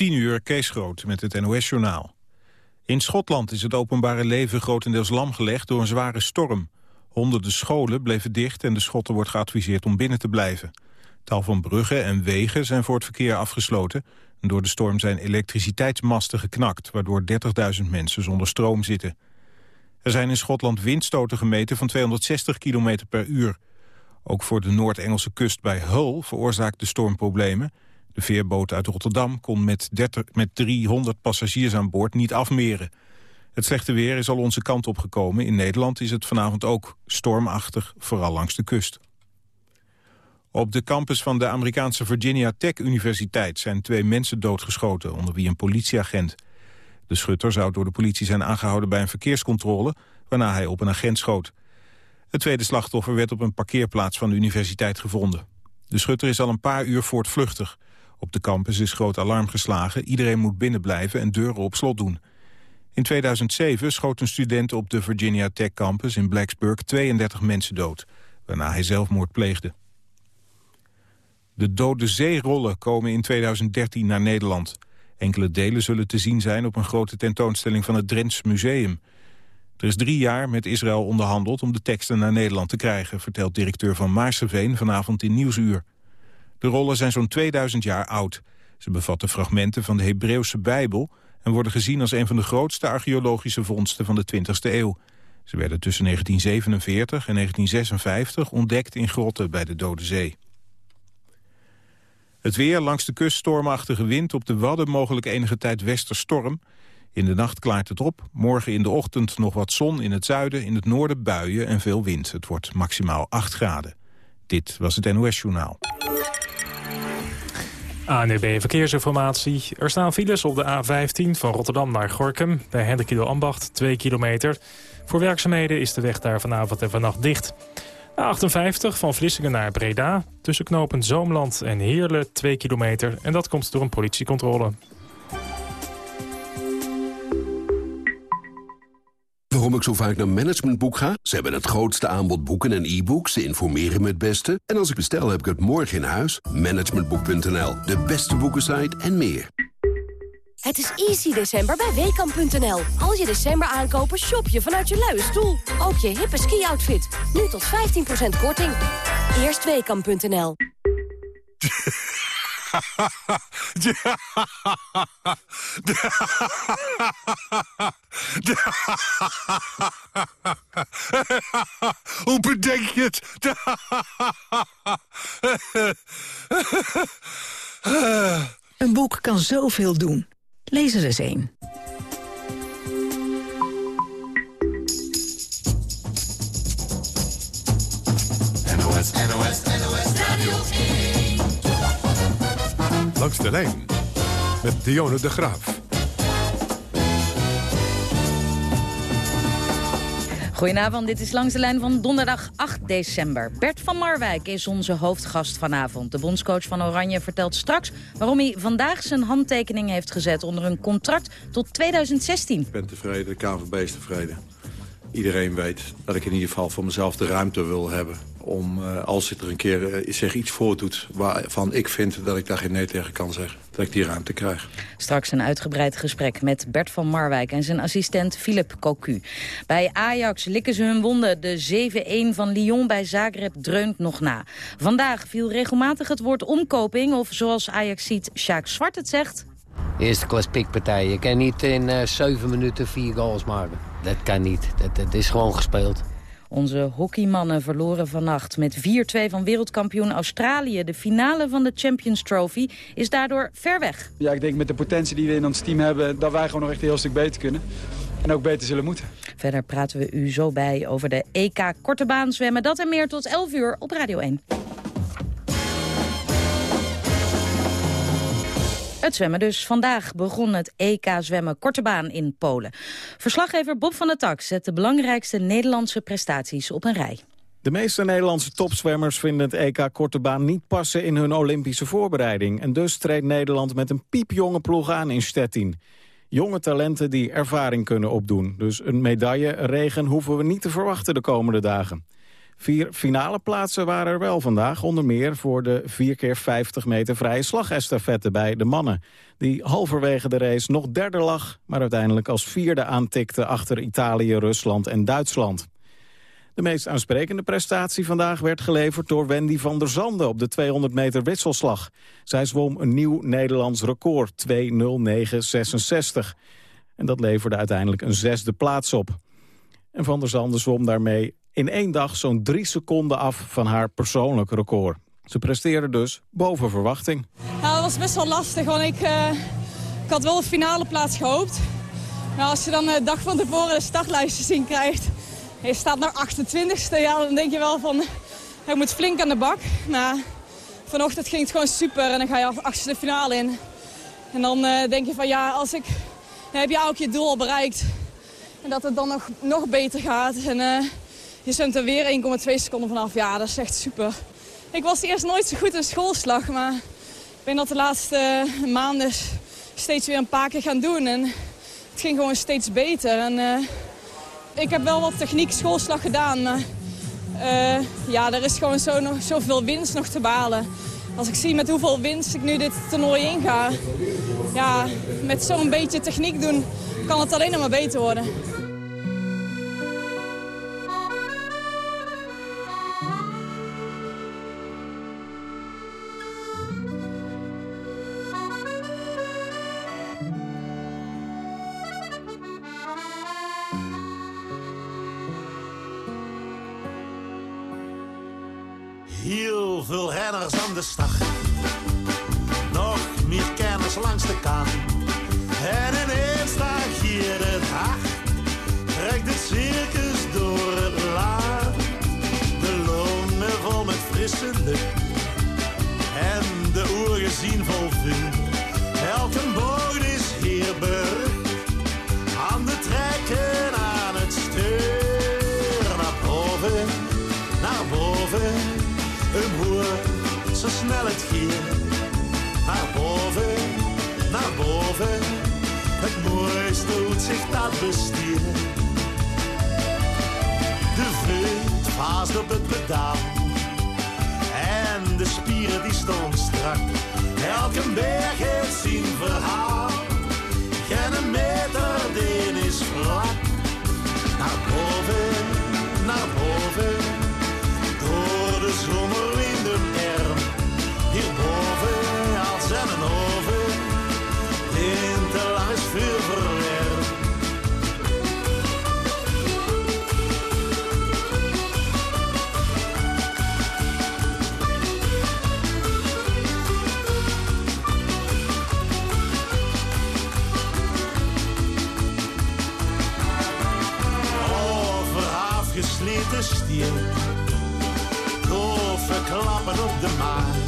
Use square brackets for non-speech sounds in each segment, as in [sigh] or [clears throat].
10 uur, Kees Groot met het NOS-journaal. In Schotland is het openbare leven grotendeels lamgelegd door een zware storm. Honderden scholen bleven dicht en de Schotten wordt geadviseerd om binnen te blijven. Tal van bruggen en wegen zijn voor het verkeer afgesloten. En door de storm zijn elektriciteitsmasten geknakt... waardoor 30.000 mensen zonder stroom zitten. Er zijn in Schotland windstoten gemeten van 260 km per uur. Ook voor de Noord-Engelse kust bij Hull veroorzaakt de storm problemen... De veerboot uit Rotterdam kon met, 30, met 300 passagiers aan boord niet afmeren. Het slechte weer is al onze kant opgekomen. In Nederland is het vanavond ook stormachtig, vooral langs de kust. Op de campus van de Amerikaanse Virginia Tech Universiteit zijn twee mensen doodgeschoten, onder wie een politieagent. De schutter zou door de politie zijn aangehouden bij een verkeerscontrole, waarna hij op een agent schoot. Het tweede slachtoffer werd op een parkeerplaats van de universiteit gevonden. De schutter is al een paar uur voortvluchtig. Op de campus is groot alarm geslagen. Iedereen moet binnenblijven en deuren op slot doen. In 2007 schoot een student op de Virginia Tech Campus in Blacksburg 32 mensen dood, waarna hij zelfmoord pleegde. De Dode Zeerollen komen in 2013 naar Nederland. Enkele delen zullen te zien zijn op een grote tentoonstelling van het Drents Museum. Er is drie jaar met Israël onderhandeld om de teksten naar Nederland te krijgen... vertelt directeur van Maarseveen vanavond in Nieuwsuur. De rollen zijn zo'n 2000 jaar oud. Ze bevatten fragmenten van de Hebreeuwse Bijbel... en worden gezien als een van de grootste archeologische vondsten van de 20e eeuw. Ze werden tussen 1947 en 1956 ontdekt in grotten bij de Dode Zee. Het weer langs de kust stormachtige wind, op de Wadden mogelijk enige tijd westerstorm. In de nacht klaart het op, morgen in de ochtend nog wat zon in het zuiden, in het noorden buien en veel wind. Het wordt maximaal 8 graden. Dit was het NOS Journaal. ANEB Verkeersinformatie. Er staan files op de A15 van Rotterdam naar Gorkum... bij Hendrikido Ambacht, 2 kilometer. Voor werkzaamheden is de weg daar vanavond en vannacht dicht. A58 van Vlissingen naar Breda. Tussen knopen Zoomland en Heerlen, 2 kilometer. En dat komt door een politiecontrole. Waarom ik zo vaak naar Managementboek ga? Ze hebben het grootste aanbod boeken en e-books. Ze informeren me het beste. En als ik bestel, heb ik het morgen in huis. Managementboek.nl, de beste boekensite en meer. Het is easy december bij Weekamp.nl. Als je december aankopen, shop je vanuit je luie stoel. Ook je hippe ski-outfit. Nu tot 15% korting. Eerst Weekamp.nl. [laughs] [laughs] Hoe bedenk je het? [laughs] Een boek kan zoveel doen. Lees er eens een. NOS, NOS, NOS Langs de lijn met Dionne de Graaf. Goedenavond, dit is Langs de Lijn van donderdag 8 december. Bert van Marwijk is onze hoofdgast vanavond. De bondscoach van Oranje vertelt straks waarom hij vandaag zijn handtekening heeft gezet onder een contract tot 2016. Ik ben tevreden, de KNVB is tevreden. Iedereen weet dat ik in ieder geval voor mezelf de ruimte wil hebben om, uh, als er een keer uh, zich iets voordoet waarvan ik vind dat ik daar geen nee tegen kan zeggen, dat ik die ruimte krijg. Straks een uitgebreid gesprek met Bert van Marwijk en zijn assistent Philip Cocu. Bij Ajax likken ze hun wonden. De 7-1 van Lyon bij Zagreb dreunt nog na. Vandaag viel regelmatig het woord omkoping, of zoals Ajax ziet, Sjaak Zwart het zegt... Eerste klas pikpartij. Je kan niet in uh, 7 minuten vier goals maken. Dat kan niet. Dat, dat is gewoon gespeeld. Onze hockeymannen verloren vannacht met 4-2 van wereldkampioen Australië. De finale van de Champions Trophy is daardoor ver weg. Ja, ik denk met de potentie die we in ons team hebben... dat wij gewoon nog echt een heel stuk beter kunnen. En ook beter zullen moeten. Verder praten we u zo bij over de EK Korte Baan zwemmen. Dat en meer tot 11 uur op Radio 1. Het zwemmen dus. Vandaag begon het EK zwemmen korte baan in Polen. Verslaggever Bob van der Tak zet de belangrijkste Nederlandse prestaties op een rij. De meeste Nederlandse topzwemmers vinden het EK korte baan niet passen in hun Olympische voorbereiding. En dus treedt Nederland met een piepjonge ploeg aan in Stettin. Jonge talenten die ervaring kunnen opdoen. Dus een medaille regen hoeven we niet te verwachten de komende dagen. Vier finale plaatsen waren er wel vandaag. Onder meer voor de 4 keer 50 meter vrije slagestafette bij de mannen. Die halverwege de race nog derde lag, maar uiteindelijk als vierde aantikte achter Italië, Rusland en Duitsland. De meest aansprekende prestatie vandaag werd geleverd door Wendy van der Zanden op de 200 meter wisselslag. Zij zwom een nieuw Nederlands record, 2.09.66. En dat leverde uiteindelijk een zesde plaats op. En van der Zanden zwom daarmee in één dag zo'n drie seconden af van haar persoonlijk record. Ze presteerde dus boven verwachting. Ja, dat was best wel lastig, want ik, uh, ik had wel de finale plaats gehoopt. Maar als je dan de dag van tevoren de startlijstje zien krijgt... en je staat naar 28ste, ja, dan denk je wel van... ik moet flink aan de bak. Maar vanochtend ging het gewoon super en dan ga je achter de finale in. En dan uh, denk je van ja, als ik, dan heb je ook je doel al bereikt. En dat het dan nog, nog beter gaat. En je zwemt er weer 1,2 seconden vanaf. Ja, dat is echt super. Ik was eerst nooit zo goed in schoolslag, maar ik ben dat de laatste maanden steeds weer een paar keer gaan doen. En het ging gewoon steeds beter. En, uh, ik heb wel wat techniek schoolslag gedaan, maar uh, ja, er is gewoon zo, nog, zoveel winst nog te balen. Als ik zie met hoeveel winst ik nu dit toernooi inga, ja, met zo'n beetje techniek doen, kan het alleen nog maar beter worden. Op de maan.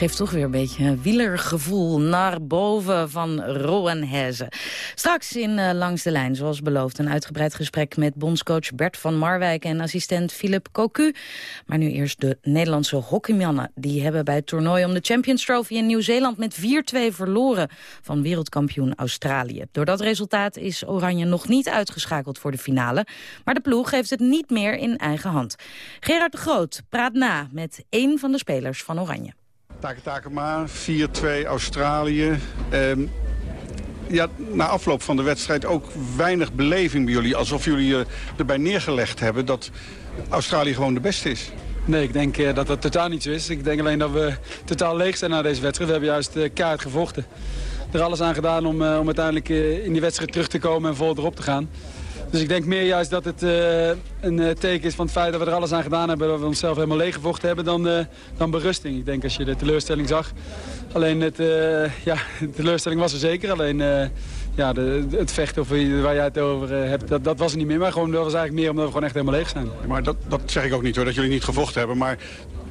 Geeft toch weer een beetje wielergevoel naar boven van Roanheze. Straks in uh, Langs de Lijn, zoals beloofd, een uitgebreid gesprek met bondscoach Bert van Marwijk en assistent Philip Cocu. Maar nu eerst de Nederlandse hockeymannen. Die hebben bij het toernooi om de Champions Trophy in Nieuw-Zeeland met 4-2 verloren van wereldkampioen Australië. Door dat resultaat is Oranje nog niet uitgeschakeld voor de finale, maar de ploeg heeft het niet meer in eigen hand. Gerard de Groot praat na met één van de spelers van Oranje. Take Takema, 4-2 Australië. Ehm, ja, na afloop van de wedstrijd ook weinig beleving bij jullie. Alsof jullie uh, erbij neergelegd hebben dat Australië gewoon de beste is. Nee, ik denk uh, dat dat totaal niet zo is. Ik denk alleen dat we totaal leeg zijn na deze wedstrijd. We hebben juist uh, kaart gevochten. Er alles aan gedaan om, om uiteindelijk in die wedstrijd terug te komen en vol erop te gaan. Dus ik denk meer juist dat het uh, een uh, teken is van het feit dat we er alles aan gedaan hebben. Dat we onszelf helemaal leeggevochten hebben dan, uh, dan berusting. Ik denk als je de teleurstelling zag. Alleen het, ja, [laughs] de teleurstelling was er zeker. Alleen ja, de, het vechten of waar jij het over hebt, dat, dat was er niet meer. Maar gewoon, dat was eigenlijk meer omdat we gewoon echt helemaal leeg zijn. Maar dat, dat zeg ik ook niet hoor, dat jullie niet gevochten hebben. Maar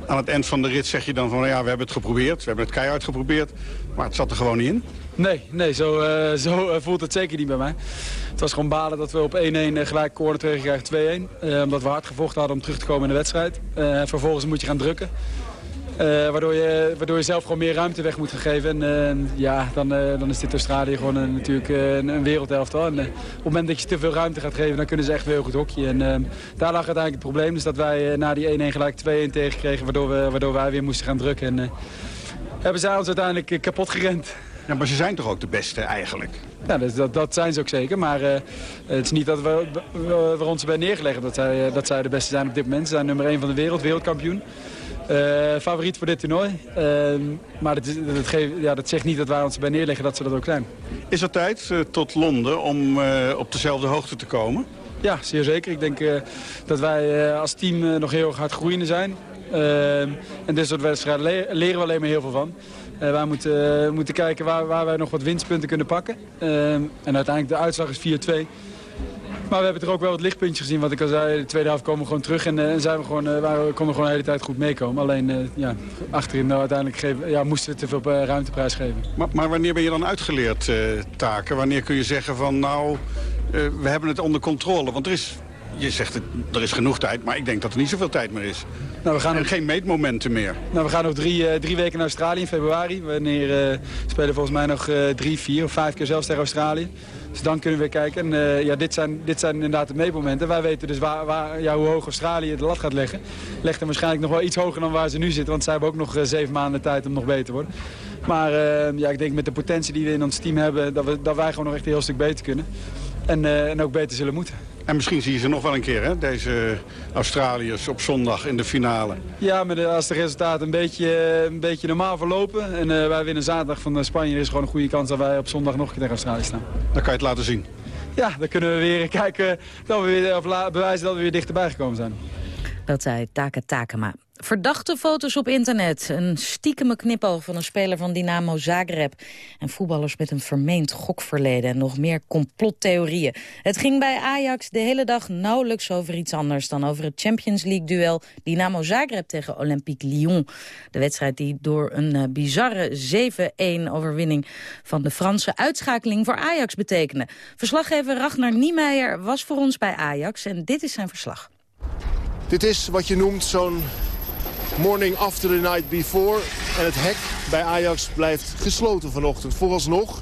aan het eind van de rit zeg je dan van ja, we hebben het geprobeerd. We hebben het keihard geprobeerd. Maar het zat er gewoon niet in. Nee, nee zo, uh, zo voelt het zeker niet bij mij. Het was gewoon balen dat we op 1-1 gelijk corner tegenkrijgen 2-1. Uh, omdat we hard gevochten hadden om terug te komen in de wedstrijd. Uh, vervolgens moet je gaan drukken. waardoor, je, waardoor je zelf gewoon meer ruimte weg moet geven. En ja, dan, dan is dit Australië gewoon natuurlijk een, een wereldelftal. En op het moment dat je te veel ruimte gaat geven, dan kunnen ze echt heel goed hockey. En daar lag uiteindelijk het probleem. Dus dat wij na die 1-1 gelijk 2-1 tegenkregen, waardoor, we, waardoor wij weer moesten gaan drukken. En hebben zij ons uiteindelijk kapot gerend. Ja, maar ze zijn toch ook de beste eigenlijk? Ja, dat, dat zijn ze ook zeker. Maar uh, het is niet dat we, we, we ons bij neergelegd dat zij, dat zij de beste zijn op dit moment. Ze zijn nummer 1 van de wereld, wereldkampioen. Uh, favoriet voor dit toernooi. Uh, maar dat, dat, geeft, ja, dat zegt niet dat wij ons bij neerleggen dat ze dat ook zijn. Is er tijd uh, tot Londen om op dezelfde hoogte te komen? Ja, zeer zeker. Ik denk dat wij als team nog heel erg hard groeiende zijn. en dit soort wedstrijden le leren we alleen maar heel veel van. Uh, wij moeten, uh, moeten kijken waar, waar wij nog wat winstpunten kunnen pakken. Uh, en uiteindelijk de uitslag is 4-2. Maar we hebben er ook wel wat lichtpuntjes gezien. Wat ik al zei, de tweede helft komen we gewoon terug. En, en zijn we gewoon, we konden gewoon de hele tijd goed meekomen. Alleen ja, achterin nou, uiteindelijk geven, ja, moesten we te veel ruimteprijs geven. Maar, maar, wanneer ben je dan uitgeleerd, Taken? Wanneer kun je zeggen van nou, we hebben het onder controle? Want er is je zegt het, er is genoeg tijd, maar ik denk dat er niet zoveel tijd meer is. Nou, we gaan en geen meetmomenten meer. Nou, we gaan nog drie, uh, drie weken naar Australië in februari. Wanneer uh, spelen volgens mij nog uh, drie, vier of vijf keer zelfs tegen Australië. Dus dan kunnen we weer kijken. En ja, dit zijn, dit zijn inderdaad de meetmomenten. Wij weten dus waar, waar, ja, hoe hoog Australië de lat gaat leggen. Legt hem waarschijnlijk nog wel iets hoger dan waar ze nu zitten. Want zij hebben ook nog zeven maanden tijd om nog beter te worden. Maar ja, ik denk met de potentie die we in ons team hebben... dat, we, dat wij gewoon nog echt een heel stuk beter kunnen. En, en ook beter zullen moeten. En misschien zie je ze nog wel een keer, hè? deze Australiërs op zondag in de finale. Ja, maar als de resultaten een beetje, een beetje normaal verlopen... en uh, wij winnen zaterdag van Spanje... is gewoon een goede kans dat wij op zondag nog een keer tegen Australië staan. Dan kan je het laten zien. Ja, dan kunnen we weer [laughs] kijken, dat we weer, of bewijzen dat we weer dichterbij gekomen zijn. Dat zei Taka Takema. Verdachte foto's op internet. Een stiekeme knipoog van een speler van Dynamo Zagreb. En voetballers met een vermeend gokverleden. En nog meer complottheorieën. Het ging bij Ajax de hele dag nauwelijks over iets anders... dan over het Champions League-duel Dynamo Zagreb tegen Olympique Lyon. De wedstrijd die door een uh, bizarre 7-1-overwinning... van de Franse uitschakeling voor Ajax betekende. Verslaggever Ragnar Niemeyer was voor ons bij Ajax. En dit is zijn verslag. Dit is wat je noemt zo'n morning after the night before. En het hek bij Ajax blijft gesloten vanochtend. Vooralsnog,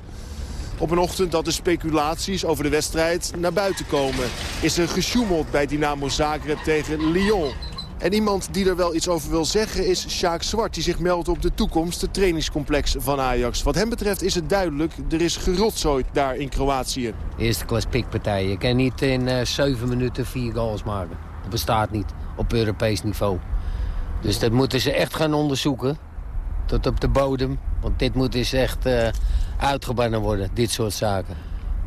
op een ochtend dat de speculaties over de wedstrijd naar buiten komen... is er gesjoemeld bij Dynamo Zagreb tegen Lyon. En iemand die er wel iets over wil zeggen is Sjaak Zwart... die zich meldt op de toekomst, het trainingscomplex van Ajax. Wat hem betreft is het duidelijk, er is gerotzooid daar in Kroatië. Eerste klas pikpartij. Je kan niet in uh, 7 minuten vier goals maken. Dat bestaat niet op Europees niveau. Dus dat moeten ze echt gaan onderzoeken. Tot op de bodem. Want dit moet dus echt uh, uitgebannen worden, dit soort zaken.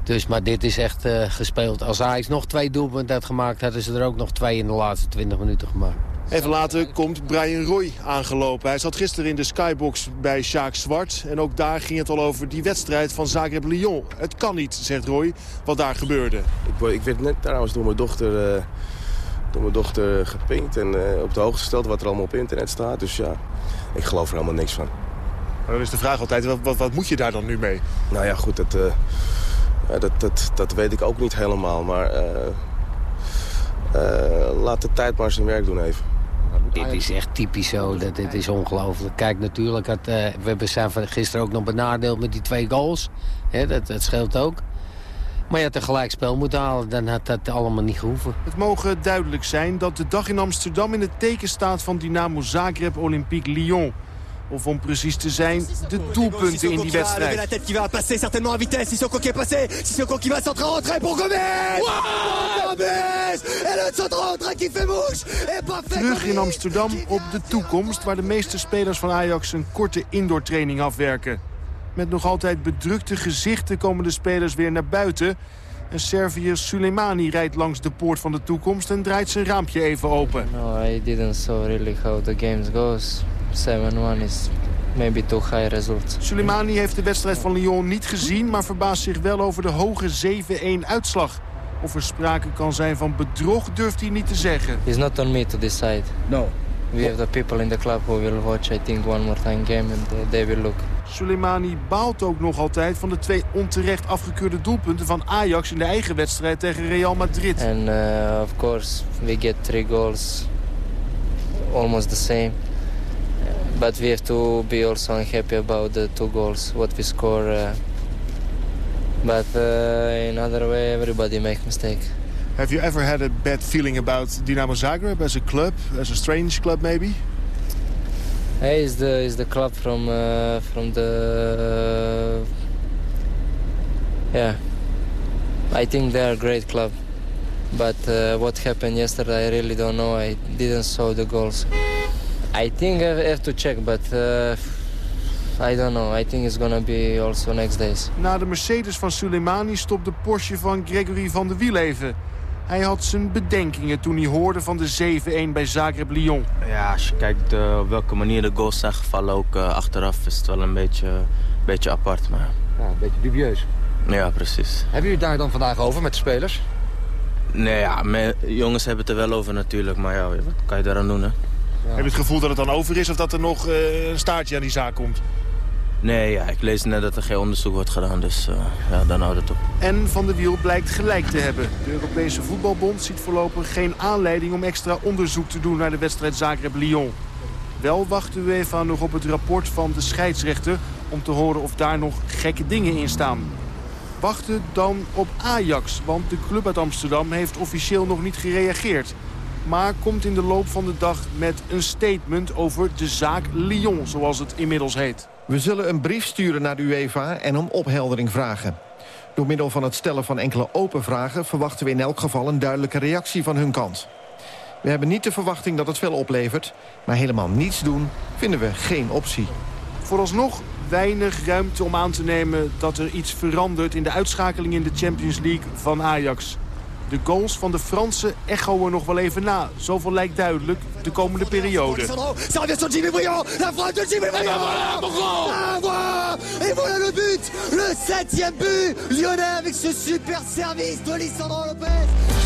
Dus, maar dit is echt uh, gespeeld. Als Ajax nog twee doelpunten had gemaakt... hadden ze er ook nog twee in de laatste 20 minuten gemaakt. Even later komt Brian Roy aangelopen. Hij zat gisteren in de skybox bij Sjaak Zwart. En ook daar ging het al over die wedstrijd van Zagreb-Lyon. Het kan niet, zegt Roy, wat daar gebeurde. Ik, ik werd net trouwens door mijn dochter... Uh door mijn dochter gepinkt en uh, op de hoogte gesteld wat er allemaal op internet staat. Dus ja, ik geloof er helemaal niks van. Maar dan is de vraag altijd, wat, wat, wat moet je daar dan nu mee? Nou ja, goed, dat, eh, ja, dat, dat, dat weet ik ook niet helemaal. Maar eh, eh, laat de tijd maar zijn werk doen even. Dit is echt typisch zo. Dat, dit is ongelooflijk. Kijk, natuurlijk, had, eh, we hebben- zijn van gisteren ook nog benadeeld met die twee goals. Hè, dat, dat scheelt ook. Maar je had een gelijkspel moeten halen. Dan had dat allemaal niet gehoeven. Het mogen duidelijk zijn dat de dag in Amsterdam in het teken staat van Dynamo Zagreb Olympique Lyon. Of om precies te zijn, de doelpunten in die wedstrijd. tête qui va passer certainement à vitesse. Sissoko qui est passé. Sissoko qui va centrer en retrait pour Gomez. Gomez Et le centre en retrait qui fait mouche. Et pas fait Terug in Amsterdam op de toekomst, waar de meeste spelers van Ajax een korte indoortraining afwerken. Met nog altijd bedrukte gezichten komen de spelers weer naar buiten. En Serviër Soleimani rijdt langs de poort van de toekomst en draait zijn raampje even open. No, I didn't saw really how the games goes. 7-1 is maybe too high result. Soleimani heeft de wedstrijd van Lyon niet gezien... maar verbaast zich wel over de hoge 7-1 uitslag. Of er sprake kan zijn van bedrog, durft hij niet te zeggen. It's not on me to decide. No. We have the people in the club who will watch, I think, one more time game and they will look. Soleimani baalt ook nog altijd van de twee onterecht afgekeurde doelpunten van Ajax... in de eigen wedstrijd tegen Real Madrid. And uh, of course, we get three goals, almost the same. But we have to be also unhappy about the two goals, what we score. Uh, but uh, in other way, everybody make mistake. Have you ever had a bad feeling about Dynamo Zagreb as a club? As a strange club maybe? Hey, is the is the club from uh, from the yeah. I think they are a great club, but uh, what happened yesterday, I really don't know. I didn't saw the goals. I think I have to check, but uh, I don't know. I think it's gonna be also next days. Na de Mercedes van Soleimani stopt de Porsche van Gregory van der Wiel even. Hij had zijn bedenkingen toen hij hoorde van de 7-1 bij Zagreb-Lyon. Ja, als je kijkt eh, op welke manier de goals zijn gevallen, ook eh, achteraf, is het wel een beetje, beetje apart. Maar... Ja, een beetje dubieus. Ja, precies. Hebben jullie het daar dan vandaag over met de spelers? Nee, ja, me- jongens hebben het er wel over natuurlijk, maar ja, wat kan je daaraan doen, hè? Heb je het gevoel dat het dan over is of dat er nog eh, een staartje aan die zaak komt? Nee, ja, ik lees net dat er geen onderzoek wordt gedaan, dus eh, ja, dan houdt het op. En Van der Wiel blijkt gelijk te hebben. De Europese Voetbalbond ziet voorlopig geen aanleiding om extra onderzoek te doen naar de wedstrijd Zagreb-Lyon. Wel wacht de UEFA nog op het rapport van de scheidsrechter om te horen of daar nog gekke dingen in staan. Wachten dan op Ajax, want de club uit Amsterdam heeft officieel nog niet gereageerd. Maar komt in de loop van de dag met een statement over de zaak Lyon, zoals het inmiddels heet. We zullen een brief sturen naar de UEFA en om opheldering vragen. Door middel van het stellen van enkele open vragen... verwachten we in elk geval een duidelijke reactie van hun kant. We hebben niet de verwachting dat het veel oplevert... maar helemaal niets doen vinden we geen optie. Vooralsnog weinig ruimte om aan te nemen dat er iets verandert... in de uitschakeling in de Champions League van Ajax. De goals van de Fransen echoen nog wel even na. Zoveel lijkt duidelijk de komende periode. Ah, Et voilà le but Le septième but Lyonnais avec ce super service de Lisandro Lopez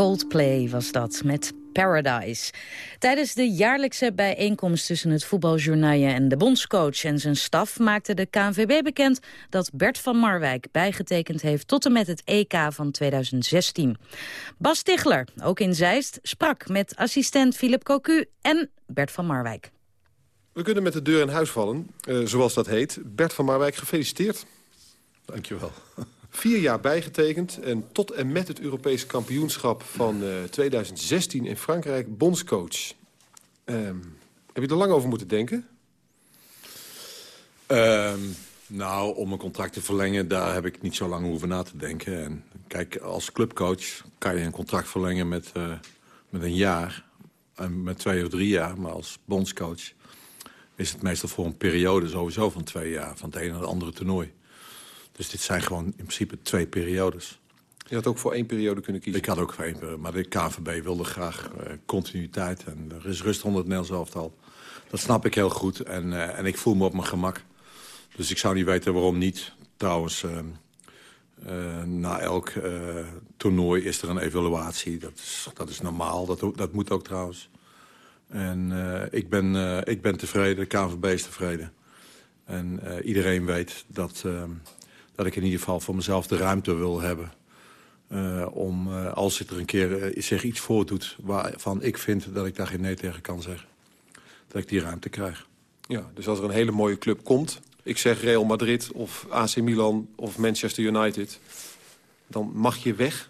Coldplay was dat, met Paradise. Tijdens de jaarlijkse bijeenkomst tussen het voetbaljournaal en de bondscoach en zijn staf maakte de KNVB bekend dat Bert van Marwijk bijgetekend heeft tot en met het EK van 2016. Bas Tichler, ook in Zeist, sprak met assistent Philip Cocu en Bert van Marwijk. We kunnen met de deur in huis vallen, eh, zoals dat heet. Bert van Marwijk, gefeliciteerd. Dankjewel. Vier jaar bijgetekend en tot en met het Europese kampioenschap van eh, 2016 in Frankrijk bondscoach. Ehm, heb je er lang over moeten denken? Ehm, nou, om een contract te verlengen, daar heb ik niet zo lang hoeven na te denken. En kijk, als clubcoach kan je een contract verlengen met, eh, met een jaar. En met twee of drie jaar. Maar als bondscoach is het meestal voor een periode sowieso van twee jaar. Van het ene naar het andere toernooi. Dus dit zijn gewoon in principe twee periodes. Je had ook voor één periode kunnen kiezen. Ik had ook voor één periode, maar de KNVB wilde graag eh, continuïteit. En er is rust onder het Nederlands elftal. Dat snap ik heel goed en, eh, en ik voel me op mijn gemak. Dus ik zou niet weten waarom niet. Trouwens, eh, na elk toernooi is er een evaluatie. Dat is, dat is normaal, dat, dat moet ook trouwens. En ik, ben, ik ben tevreden, de KNVB is tevreden. En iedereen weet dat, dat ik in ieder geval voor mezelf de ruimte wil hebben... eh, om, eh, als er een keer eh, zich iets voordoet waarvan ik vind dat ik daar geen nee tegen kan zeggen... dat ik die ruimte krijg. Ja, dus als er een hele mooie club komt... ik zeg Real Madrid of AC Milan of Manchester United... dan mag je weg.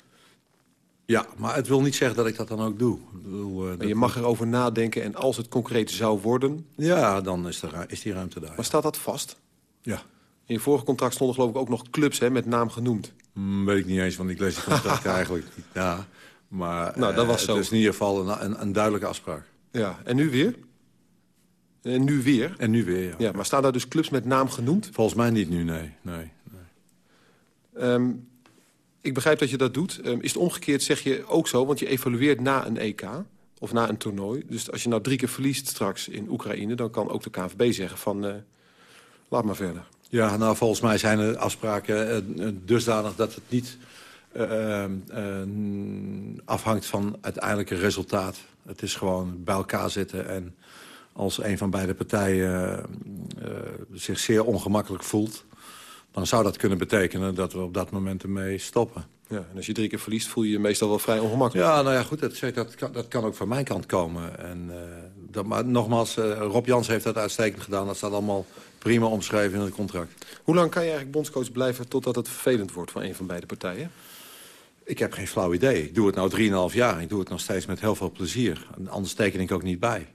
Ja, maar het wil niet zeggen dat ik dat dan ook doe. Ik bedoel, En dat je mag erover nadenken en als het concreet zou worden... Ja, dan is, er, is die ruimte daar. Maar staat dat vast? Ja. In je vorige contract stonden geloof ik ook nog clubs hè, met naam genoemd. Hmm, weet ik niet eens, want ik lees die [laughs] contracten eigenlijk niet. Ja, maar Nou, dat eh, was zo. het is in ieder geval een, een, een duidelijke afspraak. Ja, en nu weer? En nu weer? En nu weer, ja. Ja, maar staan daar dus clubs met naam genoemd? Volgens mij niet nu, nee. nee, nee. Ehm, ik begrijp dat je dat doet. Ehm, is het omgekeerd, zeg je ook zo? Want je evalueert na een EK of na een toernooi. Dus als je nou drie keer verliest straks in Oekraïne... dan kan ook de KNVB zeggen van... eh, laat maar verder. Ja, nou, volgens mij zijn de afspraken eh, eh, dusdanig dat het niet eh, afhangt van uiteindelijke resultaat. Het is gewoon bij elkaar zitten en als een van beide partijen zich zeer ongemakkelijk voelt... dan zou dat kunnen betekenen dat we op dat moment ermee stoppen. Ja, en als je drie keer verliest, voel je je meestal wel vrij ongemakkelijk. Ja, nou ja, goed, dat, dat, kan, dat kan ook van mijn kant komen. En, dat, maar nogmaals, Rob Jans heeft dat uitstekend gedaan. Dat staat allemaal prima omschreven in het contract. Hoe lang kan je eigenlijk bondscoach blijven totdat het vervelend wordt van een van beide partijen? Ik heb geen flauw idee. Ik doe het nou 3,5 jaar. Ik doe het nog steeds met heel veel plezier. En Anders teken ik ook niet bij.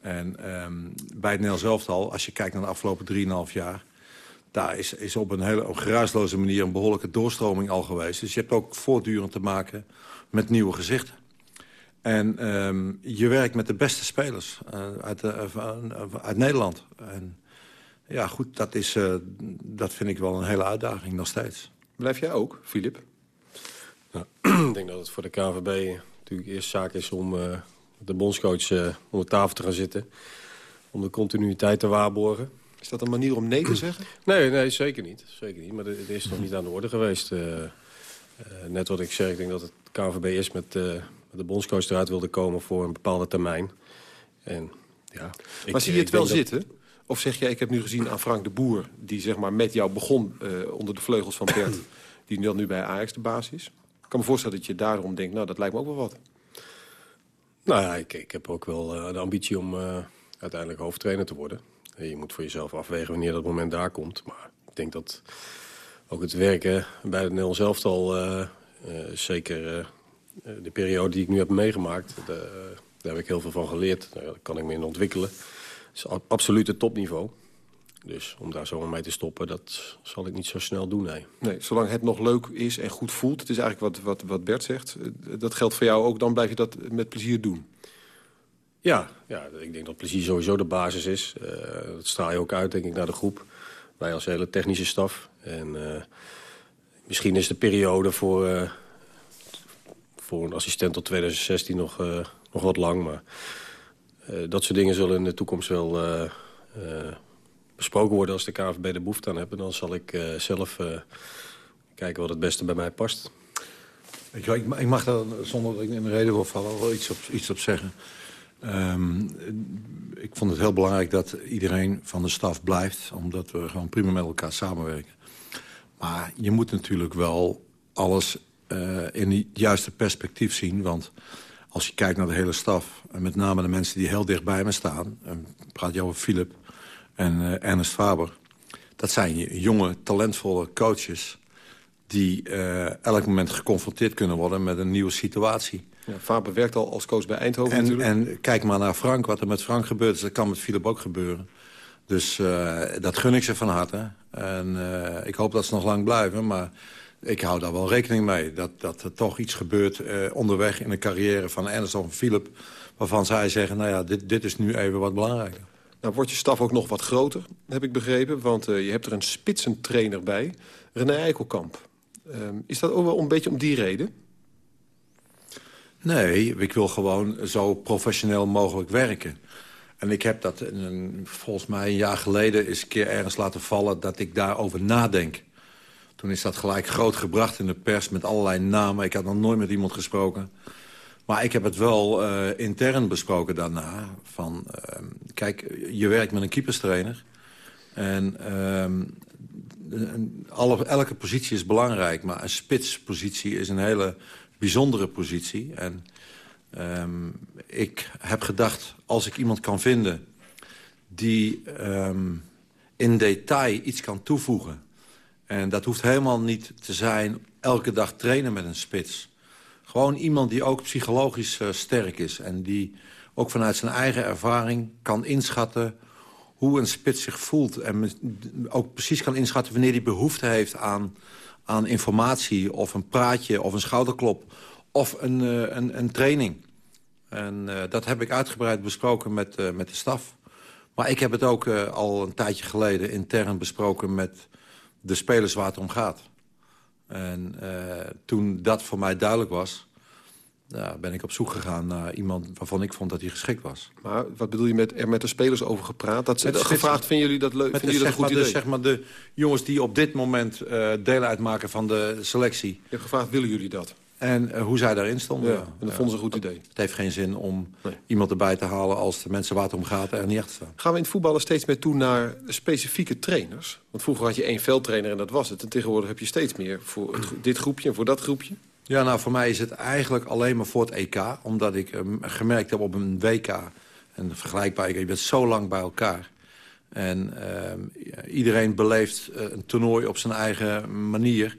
En ehm, bij het Nederlands elftal, als je kijkt naar de afgelopen 3,5 jaar... daar is, is op een hele op geruisloze manier een behoorlijke doorstroming al geweest. Dus je hebt ook voortdurend te maken met nieuwe gezichten. En ehm, je werkt met de beste spelers eh, uit, de- eh, eh, uit Nederland. En ja, goed, dat, is, eh, dat vind ik wel een hele uitdaging nog steeds. Blijf jij ook, Filip? ik denk dat het voor de KNVB natuurlijk eerst zaak is om eh, de bondscoach eh, om de tafel te gaan zitten. Om de continuïteit te waarborgen. Is dat een manier om nee te zeggen? Nee, nee zeker niet. Zeker niet. Maar dit is nog niet aan de orde geweest. Eh, eh, net wat ik zeg, ik denk dat het KNVB is met, eh, met de bondscoach eruit wilde komen voor een bepaalde termijn. En, ja, ik- maar zie je het wel dat- zitten? Of zeg jij, ik heb nu gezien aan Frank de Boer... die zeg maar met jou begon eh, onder de vleugels van Bert... [clears throat] die dan nu bij Ajax de baas is. Ik kan me voorstellen dat je daarom denkt... nou, dat lijkt me ook wel wat. Nou ja, ik, ik heb ook wel eh, de ambitie om eh, uiteindelijk hoofdtrainer te worden. En je moet voor jezelf afwegen wanneer dat moment daar komt. Maar ik denk dat ook het werken bij het Nederlands elftal... zeker de periode die ik nu heb meegemaakt... daar heb ik heel veel van geleerd. Daar kan ik me in ontwikkelen. Het is a- absoluut het topniveau. Dus om daar zomaar mee te stoppen, dat zal ik niet zo snel doen, nee. Nee, zolang het nog leuk is en goed voelt... het is eigenlijk wat, wat, wat Bert zegt... eh, dat geldt voor jou ook, dan blijf je dat met plezier doen. Ja, ja, ik denk dat plezier sowieso de basis is. Eh, dat straal je ook uit, denk ik, naar de groep. Wij als hele technische staf. En eh, misschien is de periode voor, voor een assistent tot 2016 nog, nog wat lang. Maar dat soort dingen zullen in de toekomst wel eh, eh, besproken worden... als de KVB de behoefte aan hebben. Dan zal ik eh, zelf eh, kijken wat het beste bij mij past. Ik, mag daar, zonder dat ik in de reden wil vallen, wel iets op, iets op zeggen. Ehm, ik vond het heel belangrijk dat iedereen van de staf blijft... omdat we gewoon prima met elkaar samenwerken. Maar je moet natuurlijk wel alles in het juiste perspectief zien. Want als je kijkt naar de hele staf... en met name de mensen die heel dicht bij me staan... en praat je over Philip en uh, Ernest Faber... dat zijn jonge, talentvolle coaches... die uh, elk moment geconfronteerd kunnen worden met een nieuwe situatie... Ja, Faber werkt al als coach bij Eindhoven en, natuurlijk. En kijk maar naar Frank, wat er met Frank gebeurt. Dus dat kan met Philip ook gebeuren. Dus uh, dat gun ik ze van harte. En ik hoop dat ze nog lang blijven. Maar ik hou daar wel rekening mee. Dat, dat er toch iets gebeurt uh, onderweg in de carrière van Ernst of Philip. Waarvan zij zeggen, nou ja, dit, dit is nu even wat belangrijker. Nou wordt je staf ook nog wat groter, heb ik begrepen. Want je hebt er een spitsentrainer bij, René Eikelkamp. is dat ook wel een beetje om die reden? Nee, ik wil gewoon zo professioneel mogelijk werken. En ik heb dat volgens mij een jaar geleden eens een keer ergens laten vallen... dat ik daarover nadenk. Toen is dat gelijk groot gebracht in de pers met allerlei namen. Ik had nog nooit met iemand gesproken. Maar ik heb het wel uh, intern besproken daarna. Van, uh, kijk, je werkt met een keeperstrainer. En uh, alle, elke positie is belangrijk. Maar een spitspositie is een hele bijzondere positie. En um, ik heb gedacht, als ik iemand kan vinden... die in detail iets kan toevoegen... en dat hoeft helemaal niet te zijn elke dag trainen met een spits. Gewoon iemand die ook psychologisch uh, sterk is... en die ook vanuit zijn eigen ervaring kan inschatten hoe een spits zich voelt. En ook precies kan inschatten wanneer hij behoefte heeft aan aan informatie of een praatje of een schouderklop of een, uh, een, een, training. En uh, dat heb ik uitgebreid besproken met, met de staf. Maar ik heb het ook al een tijdje geleden intern besproken met de spelers waar het om gaat. En toen dat voor mij duidelijk was... Ja, ben ik op zoek gegaan naar iemand waarvan ik vond dat hij geschikt was. Maar wat bedoel je met er met de spelers over gepraat? Dat ze gevraagd, vinden jullie dat leuk? Vinden jullie dat een goed de, idee? Zeg maar de jongens die op dit moment uh, deel uitmaken van de selectie. Je hebt gevraagd, willen jullie dat? En uh, hoe zij daarin stonden. Ja, en dat vonden ze een goed idee. Het heeft geen zin om nee. iemand erbij te halen als de mensen waar het om gaat er niet achter staan. Gaan we in het voetballen steeds meer toe naar specifieke trainers? Want vroeger had je één veldtrainer en dat was het. En tegenwoordig heb je steeds meer voor het, dit groepje en voor dat groepje. Ja, nou, voor mij is het eigenlijk alleen maar voor het EK. Omdat ik um, gemerkt heb op een WK, en vergelijkbaar, je bent zo lang bij elkaar. En uh, iedereen beleeft uh, een toernooi op zijn eigen manier.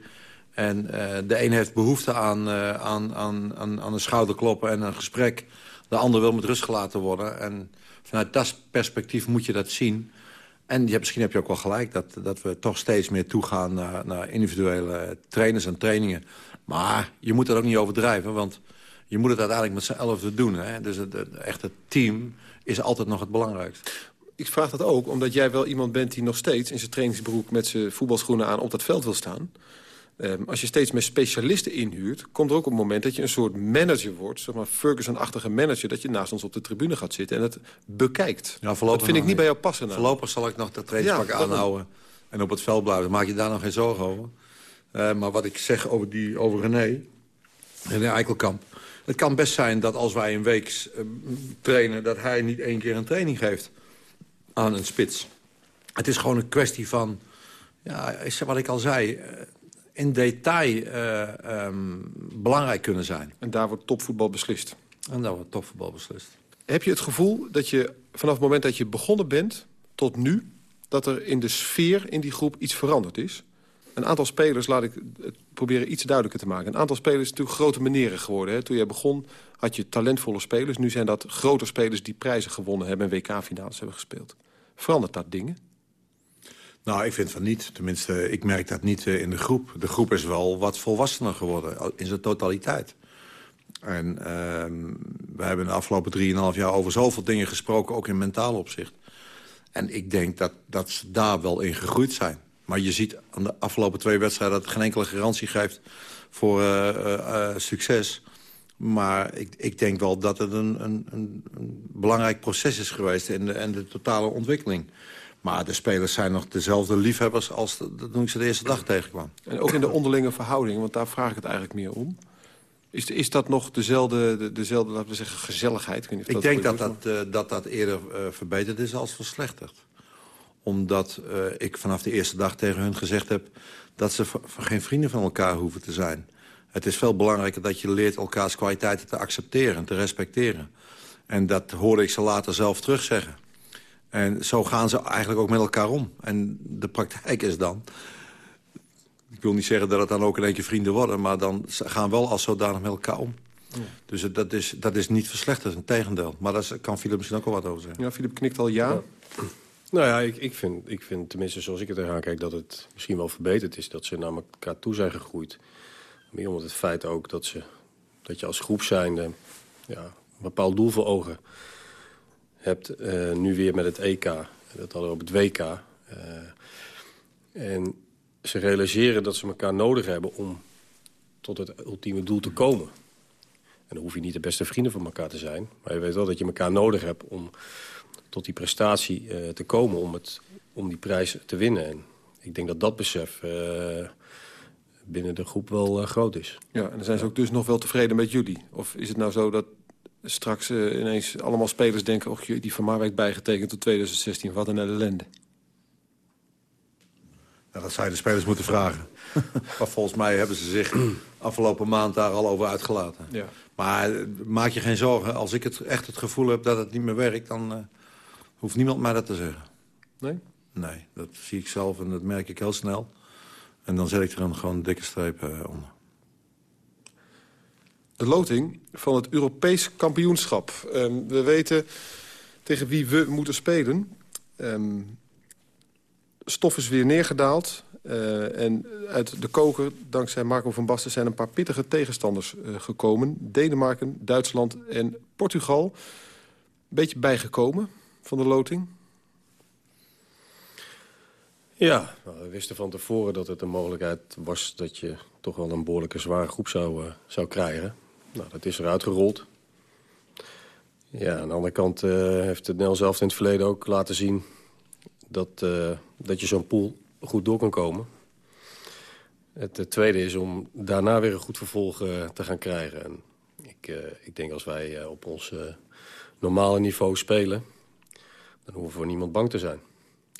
En uh, de een heeft behoefte aan, uh, aan, aan, aan, een schouderkloppen en een gesprek. De ander wil met rust gelaten worden. En vanuit dat perspectief moet je dat zien. En misschien heb je ook wel gelijk dat, dat we toch steeds meer toegaan naar, naar individuele trainers en trainingen. Maar je moet dat ook niet overdrijven, want je moet het uiteindelijk met z'n elfde doen. Hè? Dus het, het echte team is altijd nog het belangrijkste. Ik vraag dat ook omdat jij wel iemand bent die nog steeds... in zijn trainingsbroek met zijn voetbalschoenen aan op dat veld wil staan. Um, als je steeds meer specialisten inhuurt... komt er ook op het moment dat je een soort manager wordt... zeg maar Ferguson-achtige manager... dat je naast ons op de tribune gaat zitten en het bekijkt. Ja, dat vind ik niet bij jou passen. Nou. Voorlopig zal ik nog dat trainingspak ja, aanhouden... en op het veld blijven. Maak je daar nog geen zorgen over. Uh, maar wat ik zeg over, die, over René, René Eikelkamp... het kan best zijn dat als wij een week uh, trainen... dat hij niet één keer een training geeft aan een spits. Het is gewoon een kwestie van... ja, is wat ik al zei... Uh, in detail um, belangrijk kunnen zijn. En daar wordt topvoetbal beslist? En daar wordt topvoetbal beslist. Heb je het gevoel dat je vanaf het moment dat je begonnen bent tot nu... dat er in de sfeer in die groep iets veranderd is? Een aantal spelers, laat ik het proberen iets duidelijker te maken. Een aantal spelers zijn natuurlijk grote meneren geworden. Hè? Toen jij begon had je talentvolle spelers. Nu zijn dat grote spelers die prijzen gewonnen hebben... en WK-finales hebben gespeeld. Verandert dat dingen? Nou, ik vind van niet. Tenminste, ik merk dat niet in de groep. De groep is wel wat volwassener geworden, in zijn totaliteit. En uh, we hebben de afgelopen 3,5 jaar over zoveel dingen gesproken, ook in mentaal opzicht. En ik denk dat, dat ze daar wel in gegroeid zijn. Maar je ziet aan de afgelopen twee wedstrijden... dat het geen enkele garantie geeft voor uh, uh, succes. Maar ik, ik denk wel dat het een, een, een, belangrijk proces is geweest... in de, de totale ontwikkeling. Maar de spelers zijn nog dezelfde liefhebbers als toen ik ze de eerste dag tegenkwam. En ook in de onderlinge verhouding, want daar vraag ik het eigenlijk meer om. Is, is dat nog dezelfde, de- dezelfde, laten we zeggen, gezelligheid? Ik, weet niet of Ik denk dat dat, eh, dat, dat eerder eh, verbeterd is als verslechterd. Omdat eh, ik vanaf de eerste dag tegen hun gezegd heb... dat ze geen vrienden van elkaar hoeven te zijn. Het is veel belangrijker dat je leert elkaars kwaliteiten te accepteren... te respecteren. En dat hoorde ik ze later zelf terugzeggen. En zo gaan ze eigenlijk ook met elkaar om. En de praktijk is dan... Ik wil niet zeggen dat het dan ook in één keer vrienden worden... maar dan ze gaan wel als zodanig met elkaar om. Dus het- dat is, dat is niet verslechterd, een tegendeel. Maar daar kan Philip misschien ook wel wat over zeggen. Ja, Philip knikt al ja. [clears throat] Nou ja, ik, ik, vind, ik vind tenminste zoals ik er tegenaan kijk... dat het misschien wel verbeterd is dat ze naar elkaar toe zijn gegroeid. Meer om het feit ook dat, ze, dat je als groep zijnde ja, een bepaald doel voor ogen hebt. eh, nu weer met het EK. Dat hadden we op het WK. eh, en ze realiseren dat ze elkaar nodig hebben om tot het ultieme doel te komen. En dan hoef je niet de beste vrienden van elkaar te zijn. Maar je weet wel dat je elkaar nodig hebt om tot die prestatie eh, te komen... Om, het, om die prijs te winnen. En ik denk dat dat besef binnen de groep wel groot is. Ja, en dan zijn ze ook dus nog wel tevreden met jullie. Of is het nou zo dat straks eh, ineens allemaal spelers denken... och, die Van Marwijk bijgetekend tot 2016, wat een ellende. Dat zou je de spelers moeten vragen. [laughs] maar volgens mij hebben ze zich afgelopen maand daar al over uitgelaten. Ja. Maar eh, maak je geen zorgen. Als ik het, echt het gevoel heb dat het niet meer werkt... dan eh, hoeft niemand mij dat te zeggen. Nee? Nee, dat zie ik zelf en dat merk ik heel snel. En dan zet ik er een gewoon een dikke streep onder. De loting van het Europees kampioenschap. Ehm, we weten tegen wie we moeten spelen. Ehm, stof is weer neergedaald. Eh, en uit de koker, dankzij Marco van Basten... zijn een paar pittige tegenstanders eh, gekomen. Denemarken, Duitsland en Portugal. Een beetje bijgekomen van de loting. Ja, nou, we wisten van tevoren dat het een mogelijkheid was... dat je toch wel een behoorlijke zware groep zou, eh, zou krijgen. Nou, dat is eruit gerold. Ja, aan de andere kant eh, heeft het Nel zelf in het verleden ook laten zien... dat, eh, dat je zo'n pool goed door kan komen. Het tweede is om daarna weer een goed vervolg eh, te gaan krijgen. En ik, ik denk als wij op ons normale niveau spelen... dan hoeven we voor niemand bang te zijn.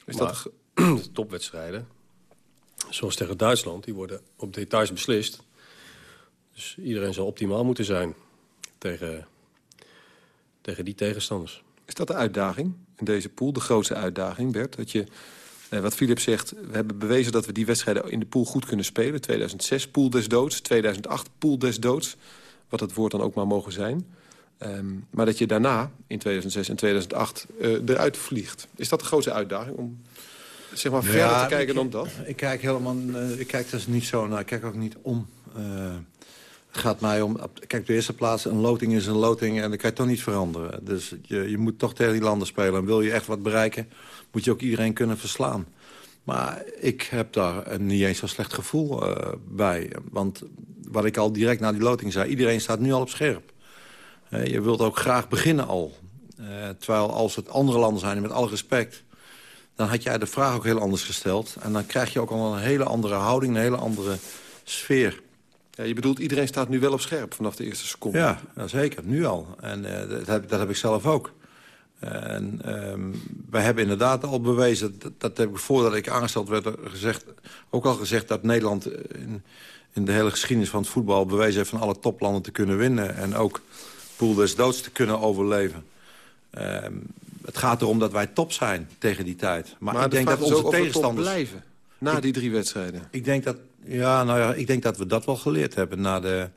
Is Maar dat [clears throat] de topwedstrijden, zoals tegen Duitsland... die worden op details beslist. Dus iedereen zal optimaal moeten zijn tegen, tegen die tegenstanders. Is dat de uitdaging in deze pool? De grootste uitdaging, Bert? Dat je, eh, wat Philip zegt, we hebben bewezen dat we die wedstrijden in de pool goed kunnen spelen. 2006, pool des doods. 2008, pool des doods. Wat het woord dan ook maar mogen zijn. Ehm, maar dat je daarna, in 2006 en 2008, eh, eruit vliegt. Is dat de grootste uitdaging om zeg maar, verder te kijken ik- dan dat? Ik kijk helemaal, eh, ik kijk dus niet zo naar, ik kijk ook niet om. Eh, gaat mij om, kijk, de eerste plaats, een loting is een loting en dat kan je toch niet veranderen. Dus je, je moet toch tegen die landen spelen. En wil je echt wat bereiken, moet je ook iedereen kunnen verslaan. Maar ik heb daar niet eens zo slecht gevoel eh, bij. Want wat ik al direct na die loting zei, iedereen staat nu al op scherp. Eh, je wilt ook graag beginnen al. Eh, terwijl als het andere landen zijn, met alle respect dan had jij de vraag ook heel anders gesteld. En dan krijg je ook al een hele andere houding, een hele andere sfeer. Ja, je bedoelt, iedereen staat nu wel op scherp vanaf de eerste seconde. Ja, zeker, nu al. En eh, dat, heb, dat heb ik zelf ook. En ehm, wij hebben inderdaad al bewezen, dat, dat heb ik voordat ik aangesteld werd gezegd, ook al gezegd dat Nederland in, in de hele geschiedenis van het voetbal bewezen heeft van alle toplanden te kunnen winnen. En ook pool des doods te kunnen overleven. Ehm, het gaat erom dat wij top zijn tegen die tijd. Maar, Maar ik de denk vraag dat onze tegenstanders... blijven na die drie wedstrijden. Ik denk dat, ja, nou ja, ik denk dat we dat wel geleerd hebben na de,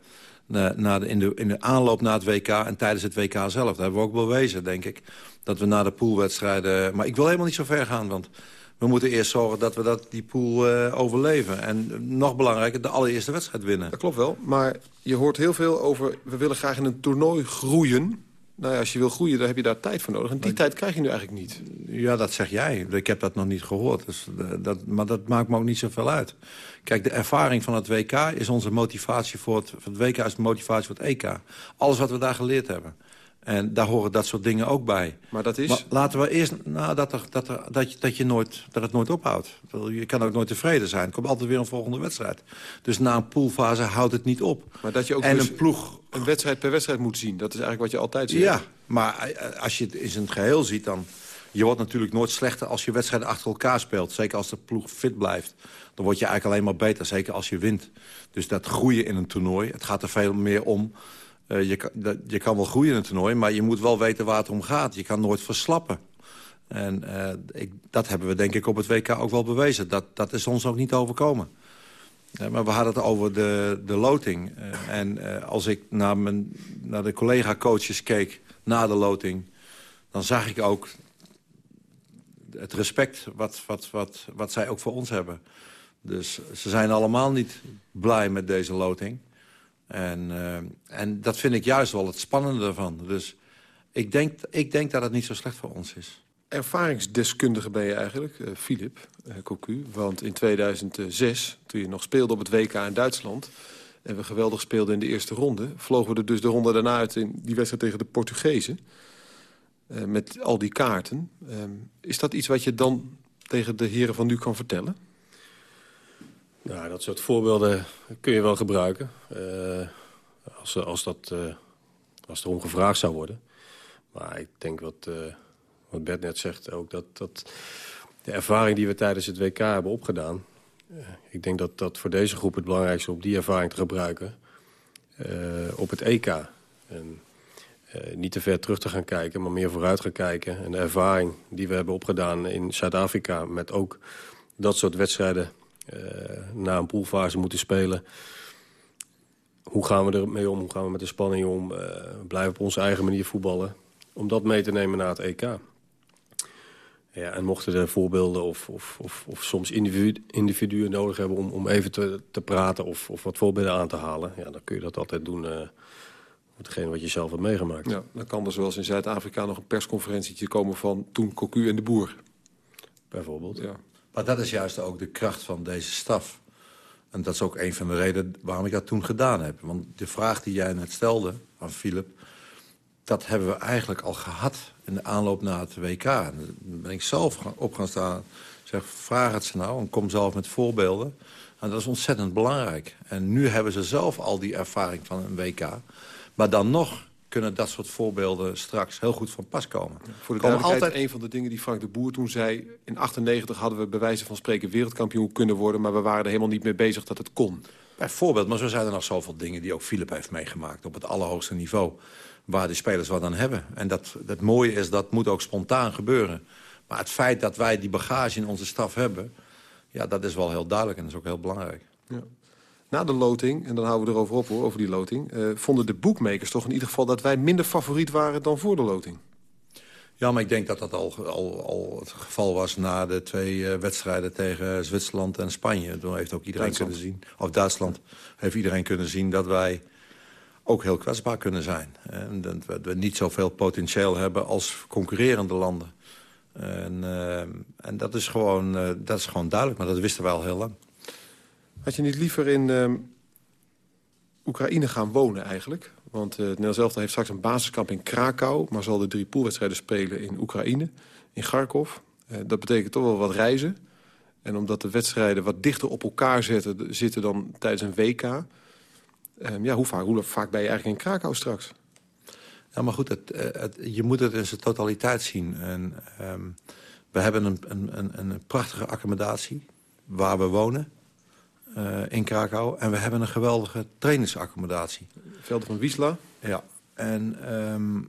na, na de, in, de, in de aanloop naar het WK en tijdens het WK zelf. Dat hebben we ook bewezen, denk ik. Dat we na de poolwedstrijden... Maar ik wil helemaal niet zo ver gaan, want we moeten eerst zorgen dat we dat, die pool eh, overleven. En nog belangrijker, de allereerste wedstrijd winnen. Dat klopt wel, maar je hoort heel veel over... we willen graag in een toernooi groeien. Nou ja, als je wil groeien, dan heb je daar tijd voor nodig. En die tijd krijg je nu eigenlijk niet. Ja, dat zeg jij. Ik heb dat nog niet gehoord. Dus eh, dat, maar dat maakt me ook niet zoveel uit. Kijk, de ervaring van het WK is onze motivatie voor het... Het WK is de motivatie voor het EK. Alles wat we daar geleerd hebben. En daar horen dat soort dingen ook bij. Maar dat is? laten we eerst, nou, dat, er, dat, er, dat, je, dat, je nooit, dat het nooit ophoudt. Je kan ook nooit tevreden zijn. Er komt altijd weer een volgende wedstrijd. Dus na een poolfase houdt het niet op. Maar dat je ook en dus een ploeg een wedstrijd per wedstrijd moet zien. Dat is eigenlijk wat je altijd zegt. Ja, maar eh, als je het in zijn geheel ziet, dan... Je wordt natuurlijk nooit slechter als je wedstrijden achter elkaar speelt. Zeker als de ploeg fit blijft. Dan word je eigenlijk alleen maar beter, zeker als je wint. Dus dat groeien in een toernooi, het gaat er veel meer om... eh, je, je kan wel groeien in een toernooi, maar je moet wel weten waar het om gaat. Je kan nooit verslappen. En eh, ik, dat hebben we denk ik op het WK ook wel bewezen. Dat, dat is ons ook niet overkomen. Ja, maar we hadden het over de, de loting. Eh, en eh, als ik naar, mijn, naar de collega-coaches keek na de loting... dan zag ik ook het respect wat, wat, wat, wat zij ook voor ons hebben. Dus ze zijn allemaal niet blij met deze loting. En, eh, en dat vind ik juist wel het spannende ervan. Dus ik denk, ik denk dat het niet zo slecht voor ons is. Ervaringsdeskundige ben je eigenlijk, eh Filip eh, Cocu. Want in 2006, toen je nog speelde op het WK in Duitsland... en we geweldig speelden in de eerste ronde... vlogen we er dus de ronde daarna uit in die wedstrijd tegen de Portugezen. met al die kaarten. Ehm, is dat iets wat je dan tegen de heren van nu kan vertellen? Nou, dat soort voorbeelden kun je wel gebruiken. eh, als, als, dat, eh, als er om gevraagd zou worden. Maar ik denk wat, eh, wat Bert net zegt ook... Dat, dat de ervaring die we tijdens het WK hebben opgedaan... eh, ik denk dat dat voor deze groep het belangrijkste om die ervaring te gebruiken... eh, op het EK. En, eh, niet te ver terug te gaan kijken, maar meer vooruit gaan kijken. En de ervaring die we hebben opgedaan in Zuid-Afrika... met ook dat soort wedstrijden eh, na een poolfase moeten spelen. Hoe gaan we ermee om? Hoe gaan we met de spanning om? Eh, blijven op onze eigen manier voetballen? Om dat mee te nemen naar het EK. Ja, en mochten er voorbeelden of, of, of, of soms individu individuen nodig hebben... om, om even te, te praten of, of wat voorbeelden aan te halen... Ja, dan kun je dat altijd doen eh met degene wat je zelf hebt meegemaakt. Ja, dan kan er zoals in Zuid-Afrika nog een persconferentietje komen van toen Cocu en de Boer. Bijvoorbeeld. Ja. Maar dat is juist ook de kracht van deze staf. En dat is ook een van de redenen waarom ik dat toen gedaan heb. Want de vraag die jij net stelde aan Philip... dat hebben we eigenlijk al gehad in de aanloop naar het WK. En ben ik zelf op gaan staan. Zeg, vraag het ze nou en kom zelf met voorbeelden. En dat is ontzettend belangrijk. En nu hebben ze zelf al die ervaring van een WK. Maar dan nog kunnen dat soort voorbeelden straks heel goed van pas komen. Voor de Komen altijd een van de dingen die Frank de Boer toen zei... in 98 hadden we bij wijze van spreken wereldkampioen kunnen worden... maar we waren er helemaal niet mee bezig dat het kon. Bijvoorbeeld, maar zo zijn er nog zoveel dingen die ook Philip heeft meegemaakt... op het allerhoogste niveau, waar de spelers wat aan hebben. En dat, het mooie is, dat moet ook spontaan gebeuren. Maar het feit dat wij die bagage in onze staf hebben... ja, dat is wel heel duidelijk en dat is ook heel belangrijk. Ja. Na de loting, en dan houden we erover op hoor, over die loting... eh, vonden de boekmakers toch in ieder geval dat wij minder favoriet waren dan voor de loting. Ja, maar ik denk dat dat al, al, al het geval was na de twee eh, wedstrijden tegen Zwitserland en Spanje. Toen heeft ook iedereen Duitsland. kunnen zien, of Duitsland, heeft iedereen kunnen zien dat wij ook heel kwetsbaar kunnen zijn. En dat we, niet zoveel potentieel hebben als concurrerende landen. En, eh, en dat, is gewoon, dat is gewoon duidelijk, maar dat wisten wij al heel lang. Had je niet liever in ehm, Oekraïne gaan wonen eigenlijk? Want het Nederlands elftal heeft straks een basiskamp in Krakau... maar zal de drie poolwedstrijden spelen in Oekraïne, in Kharkov. Eh, dat betekent toch wel wat reizen. En omdat de wedstrijden wat dichter op elkaar zetten, zitten dan tijdens een WK... ehm, ja, hoe, vaak, hoe vaak ben je eigenlijk in Krakau straks? Ja, maar goed, eh, je moet het in zijn totaliteit zien. En, ehm, we hebben een, een, een, een prachtige accommodatie waar we wonen eh, in Krakau. En we hebben een geweldige trainingsaccommodatie. Velden van Wiesla? Ja. En, ehm,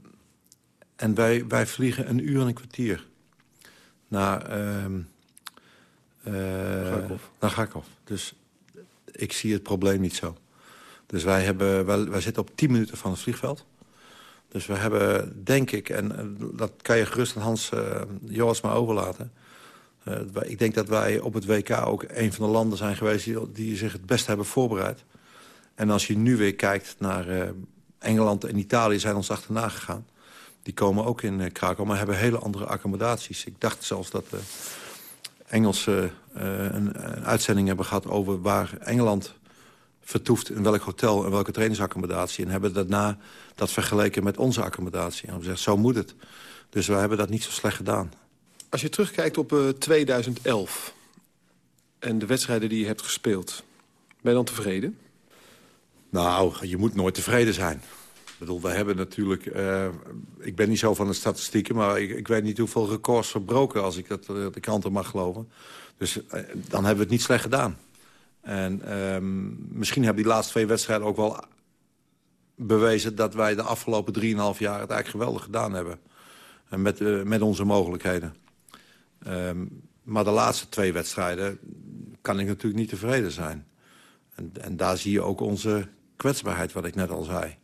en wij, wij vliegen een uur en een kwartier naar, Kharkov. naar Kharkov. Dus ik zie het probleem niet zo. Dus wij, hebben, wij, wij zitten op 10 minuten van het vliegveld. Dus we hebben, denk ik, en dat kan je gerust aan Hans uh, Joas maar overlaten... Wij- ik denk dat wij op het WK ook een van de landen zijn geweest... die, zich het best hebben voorbereid. En als je nu weer kijkt naar eh, Engeland en Italië zijn ons achterna gegaan. Die komen ook in uh, Krakau, maar hebben hele andere accommodaties. Ik dacht zelfs dat de Engelsen een, een uitzending hebben gehad... over waar Engeland vertoefd in welk hotel en welke trainingsaccommodatie... en hebben daarna dat vergeleken met onze accommodatie. En we zeggen, zo moet het. Dus we hebben dat niet zo slecht gedaan. Als je terugkijkt op eh, 2011 en de wedstrijden die je hebt gespeeld... ben je dan tevreden? Nou, je moet nooit tevreden zijn. Ik bedoel, we hebben natuurlijk... eh, ik ben niet zo van de statistieken, maar ik, ik weet niet hoeveel records verbroken... als ik dat, eh, de kranten mag geloven. Dus eh, dan hebben we het niet slecht gedaan. En ehm, misschien hebben die laatste twee wedstrijden ook wel bewezen... dat wij de afgelopen 3,5 jaar het eigenlijk geweldig gedaan hebben. En met, eh, met onze mogelijkheden. Ehm, maar de laatste twee wedstrijden kan ik natuurlijk niet tevreden zijn. En, en daar zie je ook onze kwetsbaarheid, wat ik net al zei.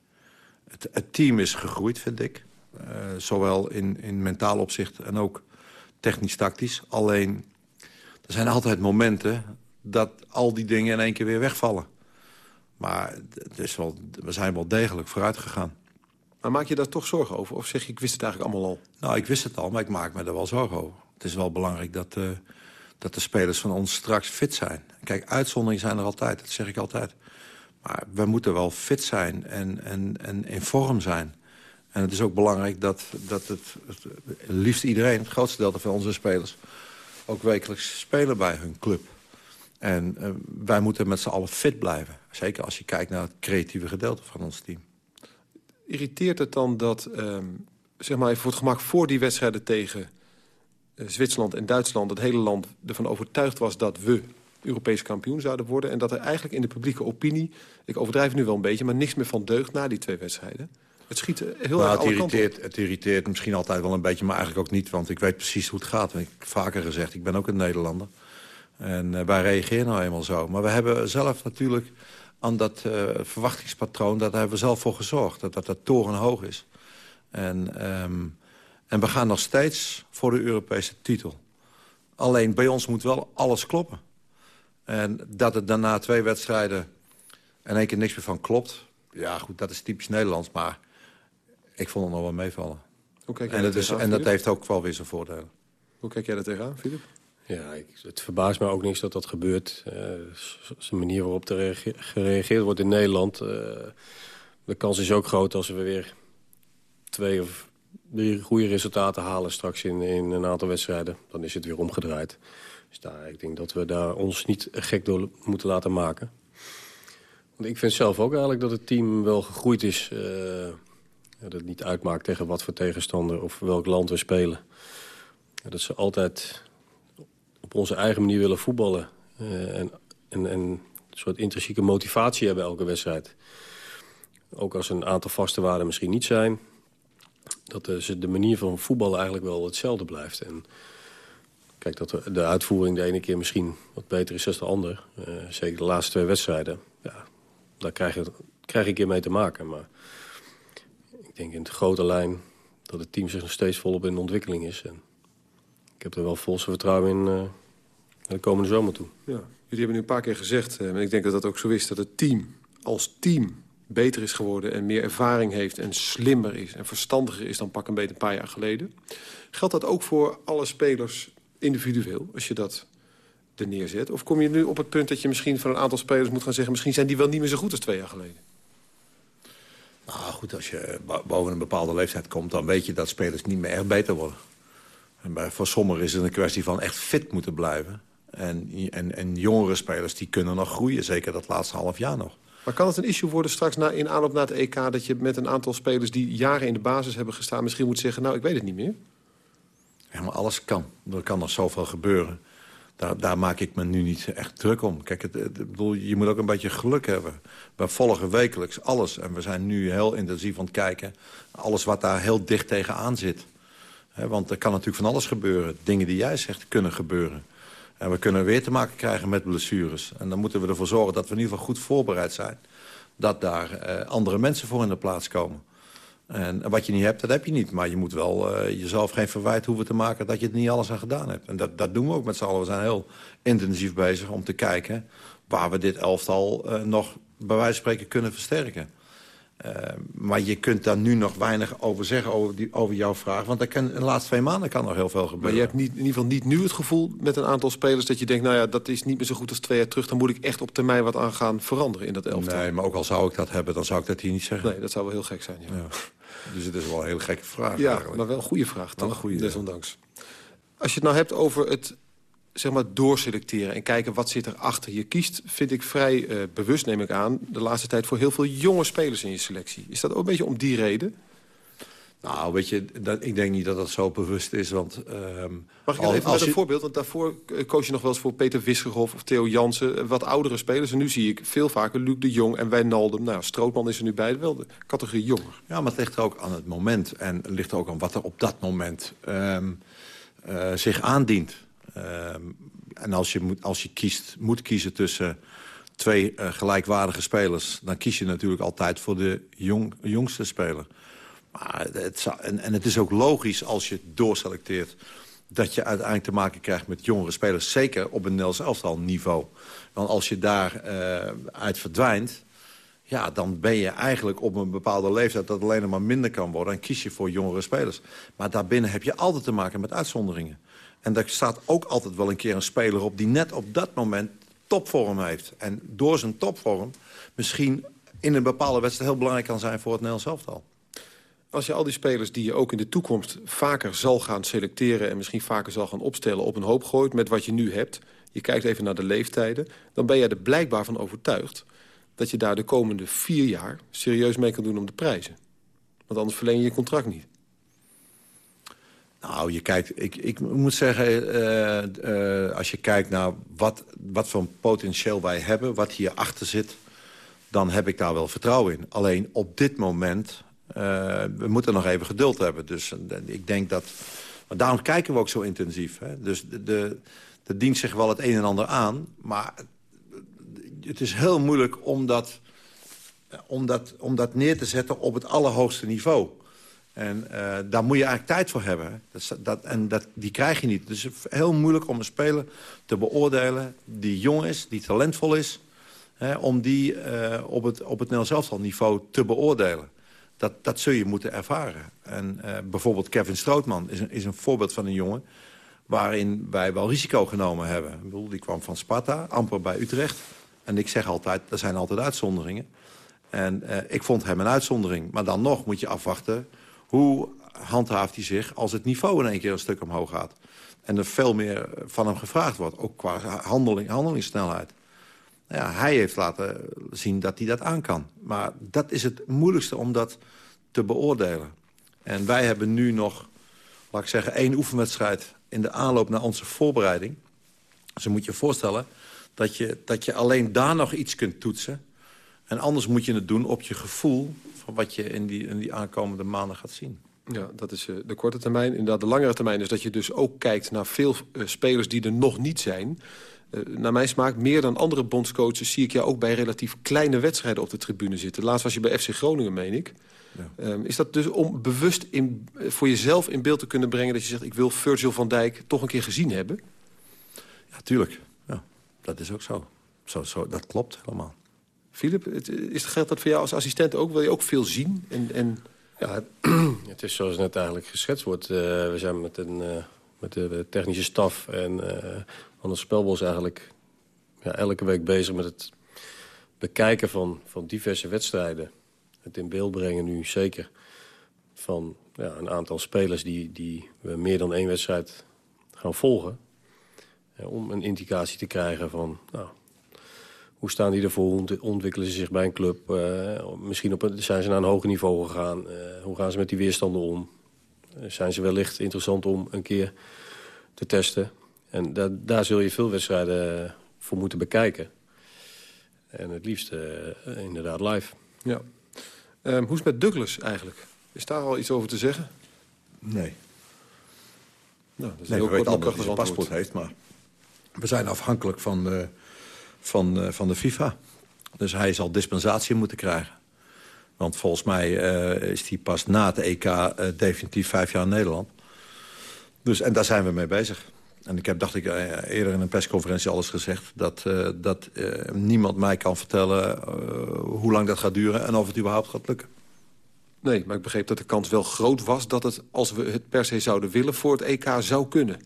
Het, het team is gegroeid, vind ik. Eh, zowel in, in mentaal opzicht en ook technisch-tactisch. Alleen, er zijn altijd momenten dat al die dingen in één keer weer wegvallen. Maar het is wel, we zijn wel degelijk vooruit gegaan. Maar maak je daar toch zorgen over? Of zeg je, ik wist het eigenlijk allemaal al? Nou, ik wist het al, maar ik maak me er wel zorgen over. Het is wel belangrijk dat, eh, dat de spelers van ons straks fit zijn. Kijk, uitzonderingen zijn er altijd, dat zeg ik altijd. Maar we moeten wel fit zijn en, en, en in vorm zijn. En het is ook belangrijk dat, dat het, liefst iedereen, het grootste deel van onze spelers... ook wekelijks spelen bij hun club. En eh, wij moeten met z'n allen fit blijven. Zeker als je kijkt naar het creatieve gedeelte van ons team. Irriteert het dan dat, ehm, zeg maar even voor het gemak... voor die wedstrijden tegen Zwitserland en Duitsland... het hele land ervan overtuigd was dat we Europees kampioen zouden worden... en dat er eigenlijk in de publieke opinie... ik overdrijf nu wel een beetje, maar niks meer van deugt na die twee wedstrijden... Het schiet eh, heel Nou, erg het, irriteert, het irriteert misschien altijd wel een beetje, maar eigenlijk ook niet. Want ik weet precies hoe het gaat. En ik heb vaker gezegd, ik ben ook een Nederlander. En eh, wij reageren nou eenmaal zo. Maar we hebben zelf natuurlijk aan dat eh, verwachtingspatroon... daar hebben we zelf voor gezorgd. Dat dat, dat torenhoog is. En, ehm, en we gaan nog steeds voor de Europese titel. Alleen bij ons moet wel alles kloppen. En dat het daarna twee wedstrijden... en één keer niks meer van klopt... ja goed, dat is typisch Nederlands, maar ik vond het nog wel meevallen. Hoe kijk jij En, dat is, tegenaan, en dat heeft ook wel weer zijn voordelen. Hoe kijk jij daar tegenaan, Filip? Ja, ik, het verbaast me ook niks dat dat gebeurt. Eh, s- de manier waarop er reage- gereageerd wordt in Nederland... eh, de kans is ook groot als we weer twee of drie goede resultaten halen... straks in, in een aantal wedstrijden. Dan is het weer omgedraaid. Dus ik denk dat we daar ons niet gek door moeten laten maken. Want ik vind zelf ook eigenlijk dat het team wel gegroeid is... eh, dat het niet uitmaakt tegen wat voor tegenstander of welk land we spelen. Dat ze altijd op onze eigen manier willen voetballen. eh, en, en, en een soort intrinsieke motivatie hebben elke wedstrijd. Ook als een aantal vaste waarden misschien niet zijn. Dat de, de manier van voetballen eigenlijk wel hetzelfde blijft. En kijk, dat de- uitvoering de ene keer misschien wat beter is dan de ander. eh, zeker de laatste twee wedstrijden. Ja, daar krijg, je, krijg ik keer mee te maken. Maar ik denk in de grote lijn dat het team zich nog steeds volop in ontwikkeling is. En ik heb er wel volste vertrouwen in eh, naar de komende zomer toe. Ja. Jullie hebben nu een paar keer gezegd, eh, en ik denk dat dat ook zo is... dat het team als team beter is geworden en meer ervaring heeft... en slimmer is en verstandiger is dan pak een beetje een paar jaar geleden. Geldt dat ook voor alle spelers individueel, als je dat er neerzet? Of kom je nu op het punt dat je misschien van een aantal spelers moet gaan zeggen... misschien zijn die wel niet meer zo goed als twee jaar geleden? Nou goed, als je bo- boven een bepaalde leeftijd komt... dan weet je dat spelers niet meer echt beter worden. En voor sommigen is het een kwestie van echt fit moeten blijven. En, en, en jongere spelers die kunnen nog groeien. Zeker dat laatste half jaar nog. Maar kan het een issue worden straks in aanloop naar het EK... dat je met een aantal spelers die jaren in de basis hebben gestaan... misschien moet zeggen, nou, ik weet het niet meer? Ja, maar alles kan. Er kan nog zoveel gebeuren. Daar, daar maak ik me nu niet echt druk om. Kijk, het, bedoel, je moet ook een beetje geluk hebben. We volgen wekelijks alles. En we zijn nu heel intensief aan het kijken. Alles wat daar heel dicht tegenaan zit. Want er kan natuurlijk van alles gebeuren. Dingen die jij zegt kunnen gebeuren. En we kunnen weer te maken krijgen met blessures. En dan moeten we ervoor zorgen dat we in ieder geval goed voorbereid zijn. Dat daar eh, andere mensen voor in de plaats komen. En wat je niet hebt, dat heb je niet. Maar je moet wel eh, jezelf geen verwijt hoeven te maken... dat je er niet alles aan gedaan hebt. En dat, dat doen we ook met z'n allen. We zijn heel intensief bezig om te kijken... waar we dit elftal eh, nog bij wijze van spreken kunnen versterken. Eh, maar je kunt daar nu nog weinig over zeggen, over, die, over jouw vraag. Want er kan, in de laatste twee maanden kan nog heel veel gebeuren. Maar je hebt niet, in ieder geval niet nu het gevoel met een aantal spelers... dat je denkt, nou ja, dat is niet meer zo goed als twee jaar terug... dan moet ik echt op termijn wat aan gaan veranderen in dat elftal. Nee, maar ook al zou ik dat hebben, dan zou ik dat hier niet zeggen. Nee, dat zou wel heel gek zijn, ja. Ja. Dus het is wel een hele gekke vraag Ja, eigenlijk. maar wel een goede vraag, toch? een goede, ja. Desondanks. Als je het nou hebt over het zeg maar, doorselecteren en kijken wat zit erachter. Je kiest, vind ik vrij eh, bewust, neem ik aan... de laatste tijd voor heel veel jonge spelers in je selectie. Is dat ook een beetje om die reden? Nou, weet je, dat, ik denk niet dat dat zo bewust is, want... ehm, Mag ik al- even als een voorbeeld? Want daarvoor eh, koos je nog wel eens voor Peter Wisgerhoff of Theo Jansen. eh, Wat oudere spelers. En nu zie ik veel vaker Luc de Jong en Wijnaldum. Nou, Strootman is er nu bij, wel de categorie jonger. Ja, maar het ligt er ook aan het moment. En het ligt er ook aan wat er op dat moment ehm, eh, zich aandient. Ehm, en als je, moet, als je kiest, moet kiezen tussen twee eh, gelijkwaardige spelers... dan kies je natuurlijk altijd voor de jong, jongste speler. Maar het, zou- en, en het is ook logisch als je doorselecteert... dat je uiteindelijk te maken krijgt met jongere spelers. Zeker op een Nels elftal niveau. Want als je daar eh, uit verdwijnt... Ja, dan ben je eigenlijk op een bepaalde leeftijd... dat alleen maar minder kan worden. En kies je voor jongere spelers. Maar daarbinnen heb je altijd te maken met uitzonderingen. En daar staat ook altijd wel een keer een speler op... die net op dat moment topvorm heeft. En door zijn topvorm misschien in een bepaalde wedstrijd... heel belangrijk kan zijn voor het Nederlands elftal. Als je al die spelers die je ook in de toekomst vaker zal gaan selecteren... en misschien vaker zal gaan opstellen op een hoop gooit met wat je nu hebt... je kijkt even naar de leeftijden... dan ben jij er blijkbaar van overtuigd... dat je daar de komende vier jaar serieus mee kan doen om de prijzen. Want anders verleen je je contract niet. Nou, je kijkt, ik, ik moet zeggen, eh, eh, als je kijkt naar wat, wat voor potentieel wij hebben... wat hierachter zit, dan heb ik daar wel vertrouwen in. Alleen op dit moment, eh, we moeten nog even geduld hebben. Dus ik denk dat... Maar daarom kijken we ook zo intensief. Hè? Dus de, de, dient zich wel het een en ander aan. Maar het is heel moeilijk om dat, om dat, om dat neer te zetten op het allerhoogste niveau. En eh, daar moet je eigenlijk tijd voor hebben. Dat, dat, en dat, die krijg je niet. Dus het is heel moeilijk om een speler te beoordelen... die jong is, die talentvol is... Hè, om die eh, op het, op het Nederlands niveau te beoordelen. Dat, dat zul je moeten ervaren. En eh, bijvoorbeeld Kevin Strootman is een, is een voorbeeld van een jongen... waarin wij wel risico genomen hebben. Ik bedoel, die kwam van Sparta, amper bij Utrecht. En ik zeg altijd, er zijn altijd uitzonderingen. En ik vond hem een uitzondering. Maar dan nog moet je afwachten... hoe handhaaft hij zich als het niveau in één keer een stuk omhoog gaat. En er veel meer van hem gevraagd wordt. Ook qua handeling, handelingssnelheid. Nou ja, hij heeft laten zien dat hij dat aan kan. Maar dat is het moeilijkste om dat te beoordelen. En wij hebben nu nog, laat ik zeggen, één oefenwedstrijd... in de aanloop naar onze voorbereiding. Dus dan moet je je voorstellen dat je, dat je alleen daar nog iets kunt toetsen. En anders moet je het doen op je gevoel... van wat je in die, in die aankomende maanden gaat zien. Ja, dat is eh, de korte termijn. Inderdaad, de langere termijn is dat je dus ook kijkt naar veel eh, spelers die er nog niet zijn. Eh, naar mijn smaak, meer dan andere bondscoaches... zie ik jou ook bij relatief kleine wedstrijden op de tribune zitten. Laatst was je bij FC Groningen, meen ik. Ehm, is dat dus om bewust in, voor jezelf in beeld te kunnen brengen... dat je zegt, ik wil Virgil van Dijk toch een keer gezien hebben? Ja, tuurlijk. Ja, dat is ook zo. zo, zo dat klopt helemaal. Filip, is, geldt dat voor jou als assistent ook? Wil je ook veel zien? En, en... Ja, [clears throat] het, is zoals net eigenlijk geschetst wordt. Eh, we zijn met, een, eh, met de technische staf en eh Anders Spelbos eigenlijk ja, elke week bezig met het bekijken van, van diverse wedstrijden. Het in beeld brengen nu zeker van ja, een aantal spelers die, die we meer dan één wedstrijd gaan volgen. Om een indicatie te krijgen van nou, hoe staan die ervoor, ontwikkelen ze zich bij een club. Eh, misschien op een, zijn ze naar een hoger niveau gegaan, Eh, hoe gaan ze met die weerstanden om. Eh, zijn ze wellicht interessant om een keer te testen. En da daar zul je veel wedstrijden voor moeten bekijken. En het liefst inderdaad live. Ja. Ehm, hoe is het met Douglas eigenlijk? Is daar al iets over te zeggen? Nee. Nou, dat is Nee, we heel weten dat hij een paspoort heeft, maar we zijn afhankelijk van de, van, eh, van de FIFA. Dus hij zal dispensatie moeten krijgen. Want volgens mij eh, is hij pas na het EK eh, definitief vijf jaar in Nederland. Dus, en daar zijn we mee bezig. en ik heb, dacht ik, eerder in een persconferentie alles gezegd... dat, dat niemand mij kan vertellen hoe lang dat gaat duren... en of het überhaupt gaat lukken. Nee, maar ik begreep dat de kans wel groot was... dat het, als we het per se zouden willen, voor het EK zou kunnen.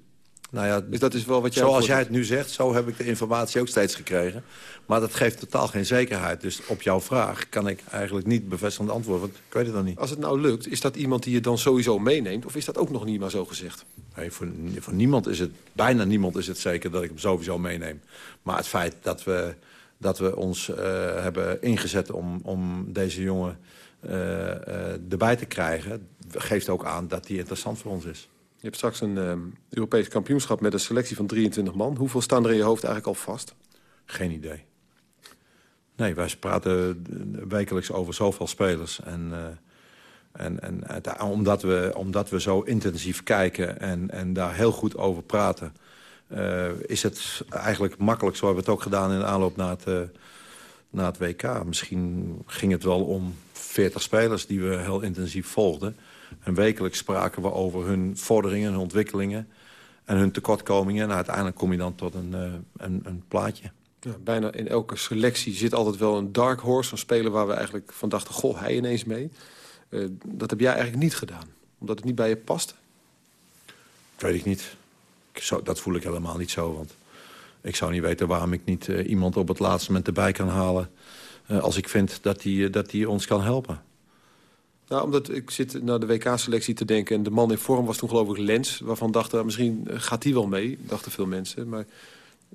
Nou ja, Dus dat is wel wat jij... Zoals jij het nu zegt, zo heb ik de informatie ook steeds gekregen. Maar dat geeft totaal geen zekerheid. Dus op jouw vraag kan ik eigenlijk niet bevestigend antwoorden. Want ik weet het dan niet. Als het nou lukt, is dat iemand die je dan sowieso meeneemt... of is dat ook nog niet maar zo gezegd? Nee, voor, voor niemand is het, bijna niemand is het zeker dat ik hem sowieso meeneem. Maar het feit dat we, dat we ons eh, hebben ingezet om, om deze jongen eh, eh, erbij te krijgen... geeft ook aan dat die interessant voor ons is. Je hebt straks een ehm, Europees kampioenschap met een selectie van 23 man. Hoeveel staan er in je hoofd eigenlijk al vast? Geen idee. Nee, wij praten wekelijks over zoveel spelers. En, eh, en, en het- omdat, we, omdat we zo intensief kijken en, en daar heel goed over praten... eh, is het eigenlijk makkelijk, zo hebben we het ook gedaan in de aanloop naar het, eh, naar het WK. Misschien ging het wel om 40 spelers die we heel intensief volgden. En wekelijks spraken we over hun vorderingen, hun ontwikkelingen... en hun tekortkomingen. En uiteindelijk kom je dan tot een, eh, een, een plaatje. Ja, bijna in elke selectie zit altijd wel een dark horse. Een speler waar we eigenlijk van dachten, goh, hij ineens mee. Eh, dat heb jij eigenlijk niet gedaan. Omdat het niet bij je past. Weet ik niet. Ik zou- dat voel ik helemaal niet zo. Want ik zou niet weten waarom ik niet eh, iemand op het laatste moment erbij kan halen... als ik vind dat die, dat die ons kan helpen. Nou, omdat ik zit naar de WK-selectie te denken... en de man in vorm was toen geloof ik Lens... waarvan dachten, ah, misschien eh, gaat die wel mee, dachten veel mensen. Maar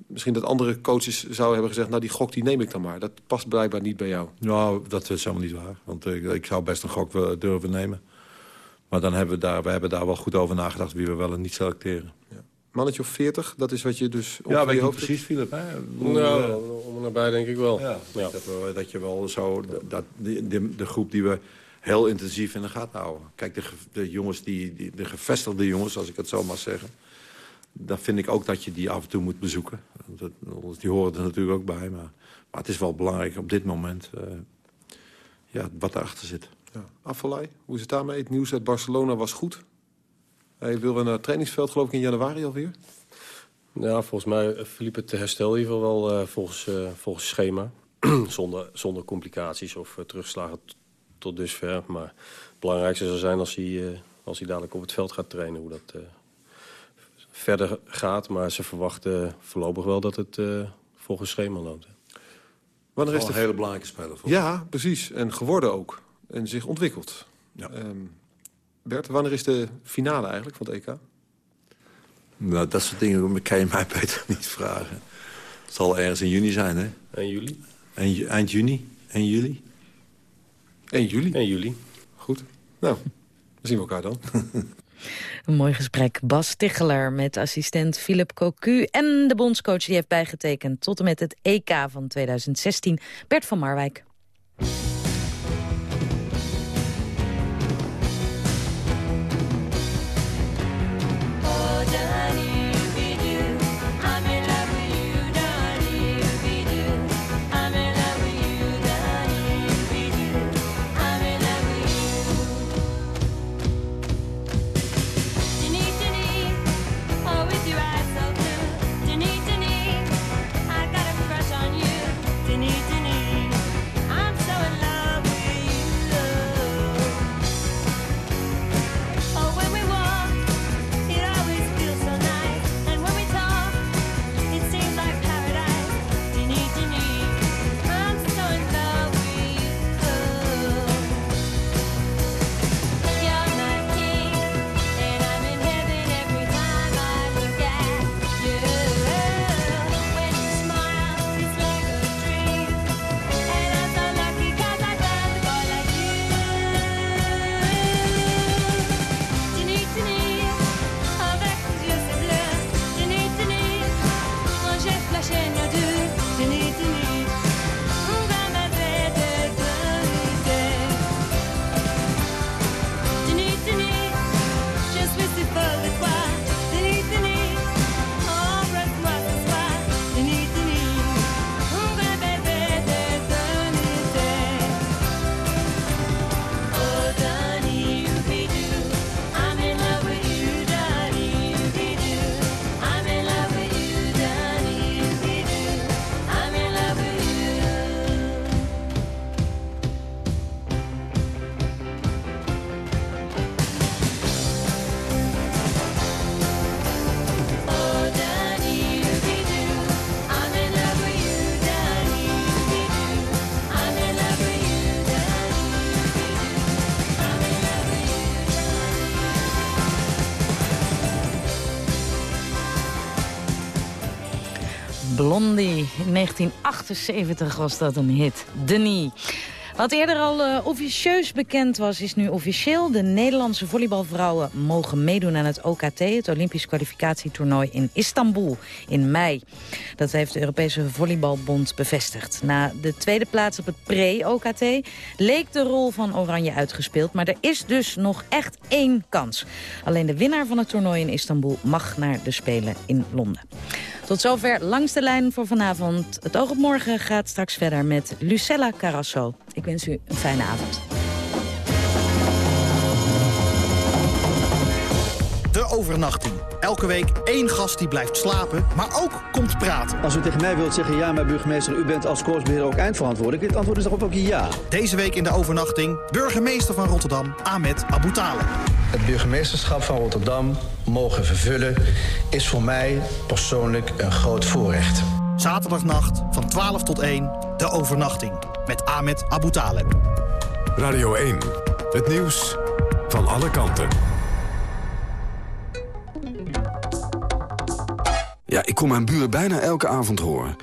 misschien dat andere coaches zouden hebben gezegd... nou, die gok die neem ik dan maar. Dat past blijkbaar niet bij jou. Nou, dat is helemaal niet waar. Want eh, ik zou best een gok willen- durven nemen. Maar dan hebben we, daar, we hebben daar wel goed over nagedacht... wie we wel en niet selecteren. Mannetje of 40, dat is wat je dus... Ja, ongeveer weet je hoofd precies, Philip. Hè? Nou, om en nabij denk ik wel. Ja, Dat, we, dat je wel zo... Dat, de, de, de groep die we heel intensief in de gaten houden. Kijk, de, de jongens, die, die, de gevestigde jongens, als ik het zo mag zeggen... dan vind ik ook dat je die af en toe moet bezoeken. Dat, die horen er natuurlijk ook bij. Maar, maar het is wel belangrijk op dit moment... eh, ja, wat erachter zit. Ja. Afvallei, hoe is het daarmee? Het nieuws uit Barcelona was goed. Hij wil weer naar het trainingsveld, geloof ik, in januari alweer. Ja, volgens mij eh, verliep het herstel in ieder geval wel eh, volgens, volgens schema. [clears throat] zonder, zonder complicaties of terugslagen tot dusver. Maar het belangrijkste zal zijn als hij, eh, als hij dadelijk op het veld gaat trainen... hoe dat eh, verder gaat. Maar ze verwachten voorlopig wel dat het eh, volgens schema loopt. Wanneer is de een hele belangrijke speler. voor Ja, precies. En geworden ook. En zich ontwikkeld. Ehm, Bert, wanneer is de finale eigenlijk van het EK? Nou, dat soort dingen kan je mij [laughs] beter niet vragen. Het zal ergens in juni zijn, hè? En juli? Eind, eind juni? 1 juli? 1 juli? 1 juli. Goed. Nou, dan zien we elkaar dan. [laughs] Een mooi gesprek. Bas Ticheler met assistent Philip Cocu... en de bondscoach die heeft bijgetekend tot en met het EK van 2016, Bert van Marwijk. In 1978 was dat een hit. Denis. Wat eerder al uh, officieus bekend was, is nu officieel. De Nederlandse volleybalvrouwen mogen meedoen aan het OKT... het Olympisch kwalificatietoernooi in Istanbul in mei. Dat heeft de Europese Volleybalbond bevestigd. Na de tweede plaats op het pre-OKT leek de rol van Oranje uitgespeeld... maar er is dus nog echt één kans. Alleen de winnaar van het toernooi in Istanbul mag naar de Spelen in Londen. Tot zover langs de lijn voor vanavond. Het oog op morgen gaat straks verder met Lucella Carasso. Ik wens u een fijne avond. De overnachting. Elke week één gast die blijft slapen, maar ook komt praten. Als u tegen mij wilt zeggen, ja, maar burgemeester, u bent als koersbeheerder ook eindverantwoordelijk. Het antwoord is daarop ook ja. Deze week in de overnachting, burgemeester van Rotterdam, Ahmed Abu Taleb. Het burgemeesterschap van Rotterdam mogen vervullen is voor mij persoonlijk een groot voorrecht. Zaterdagnacht van 12 tot 1, de overnachting. Met Ahmed Abu Taleb. Radio 1, het nieuws van alle kanten. Ja, ik kon mijn buren bijna elke avond horen.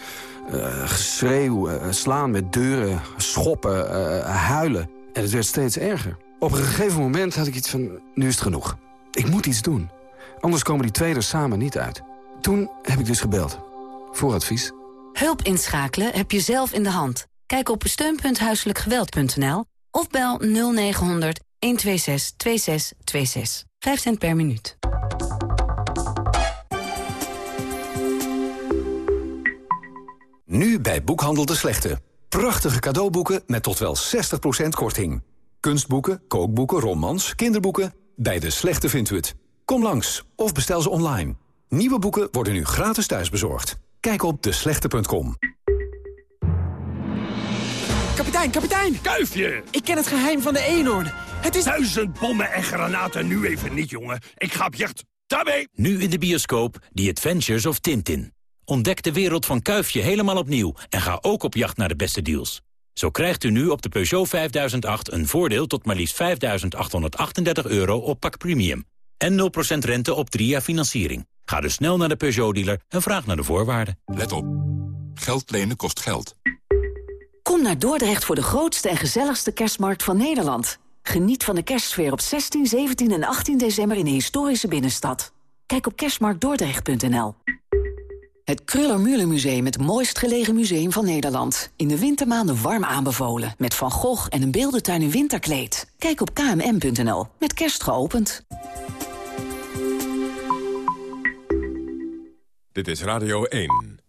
Uh, geschreeuw, uh, slaan met deuren, schoppen, uh, huilen. En het werd steeds erger. Op een gegeven moment had ik iets van, nu is het genoeg. Ik moet iets doen. Anders komen die twee er samen niet uit. Toen heb ik dus gebeld. Voor advies. Hulp inschakelen heb je zelf in de hand. Kijk op steun.huiselijkgeweld.nl of bel 0900 126 2626. 5 cent per minuut. Nu bij Boekhandel de Slechte. Prachtige cadeauboeken met tot wel 60% korting. Kunstboeken, kookboeken, romans, kinderboeken. Bij de Slechte vindt u het. Kom langs of bestel ze online. Nieuwe boeken worden nu gratis thuisbezorgd. Kijk op deslechte.com. Kapitein, kapitein! Kuifje! Ik ken het geheim van de eenhoorn. Het is... Duizend bommen en granaten nu even niet, jongen. Ik ga op jacht. Daarmee! Nu in de bioscoop The Adventures of Tintin. Ontdek de wereld van Kuifje helemaal opnieuw en ga ook op jacht naar de beste deals. Zo krijgt u nu op de Peugeot 5008 een voordeel tot maar liefst 5.838 euro op pak premium. En 0% rente op 3 jaar financiering. Ga dus snel naar de Peugeot-dealer en vraag naar de voorwaarden. Let op. Geld lenen kost geld. Kom naar Dordrecht voor de grootste en gezelligste kerstmarkt van Nederland. Geniet van de kerstsfeer op 16, 17 en 18 december in de historische binnenstad. Kijk op kerstmarktdordrecht.nl. Het Kruller-Müller Museum, het mooist gelegen museum van Nederland. In de wintermaanden warm aanbevolen. Met Van Gogh en een beeldentuin in winterkleed. Kijk op kmm.nl. Met kerst geopend. Dit is Radio 1.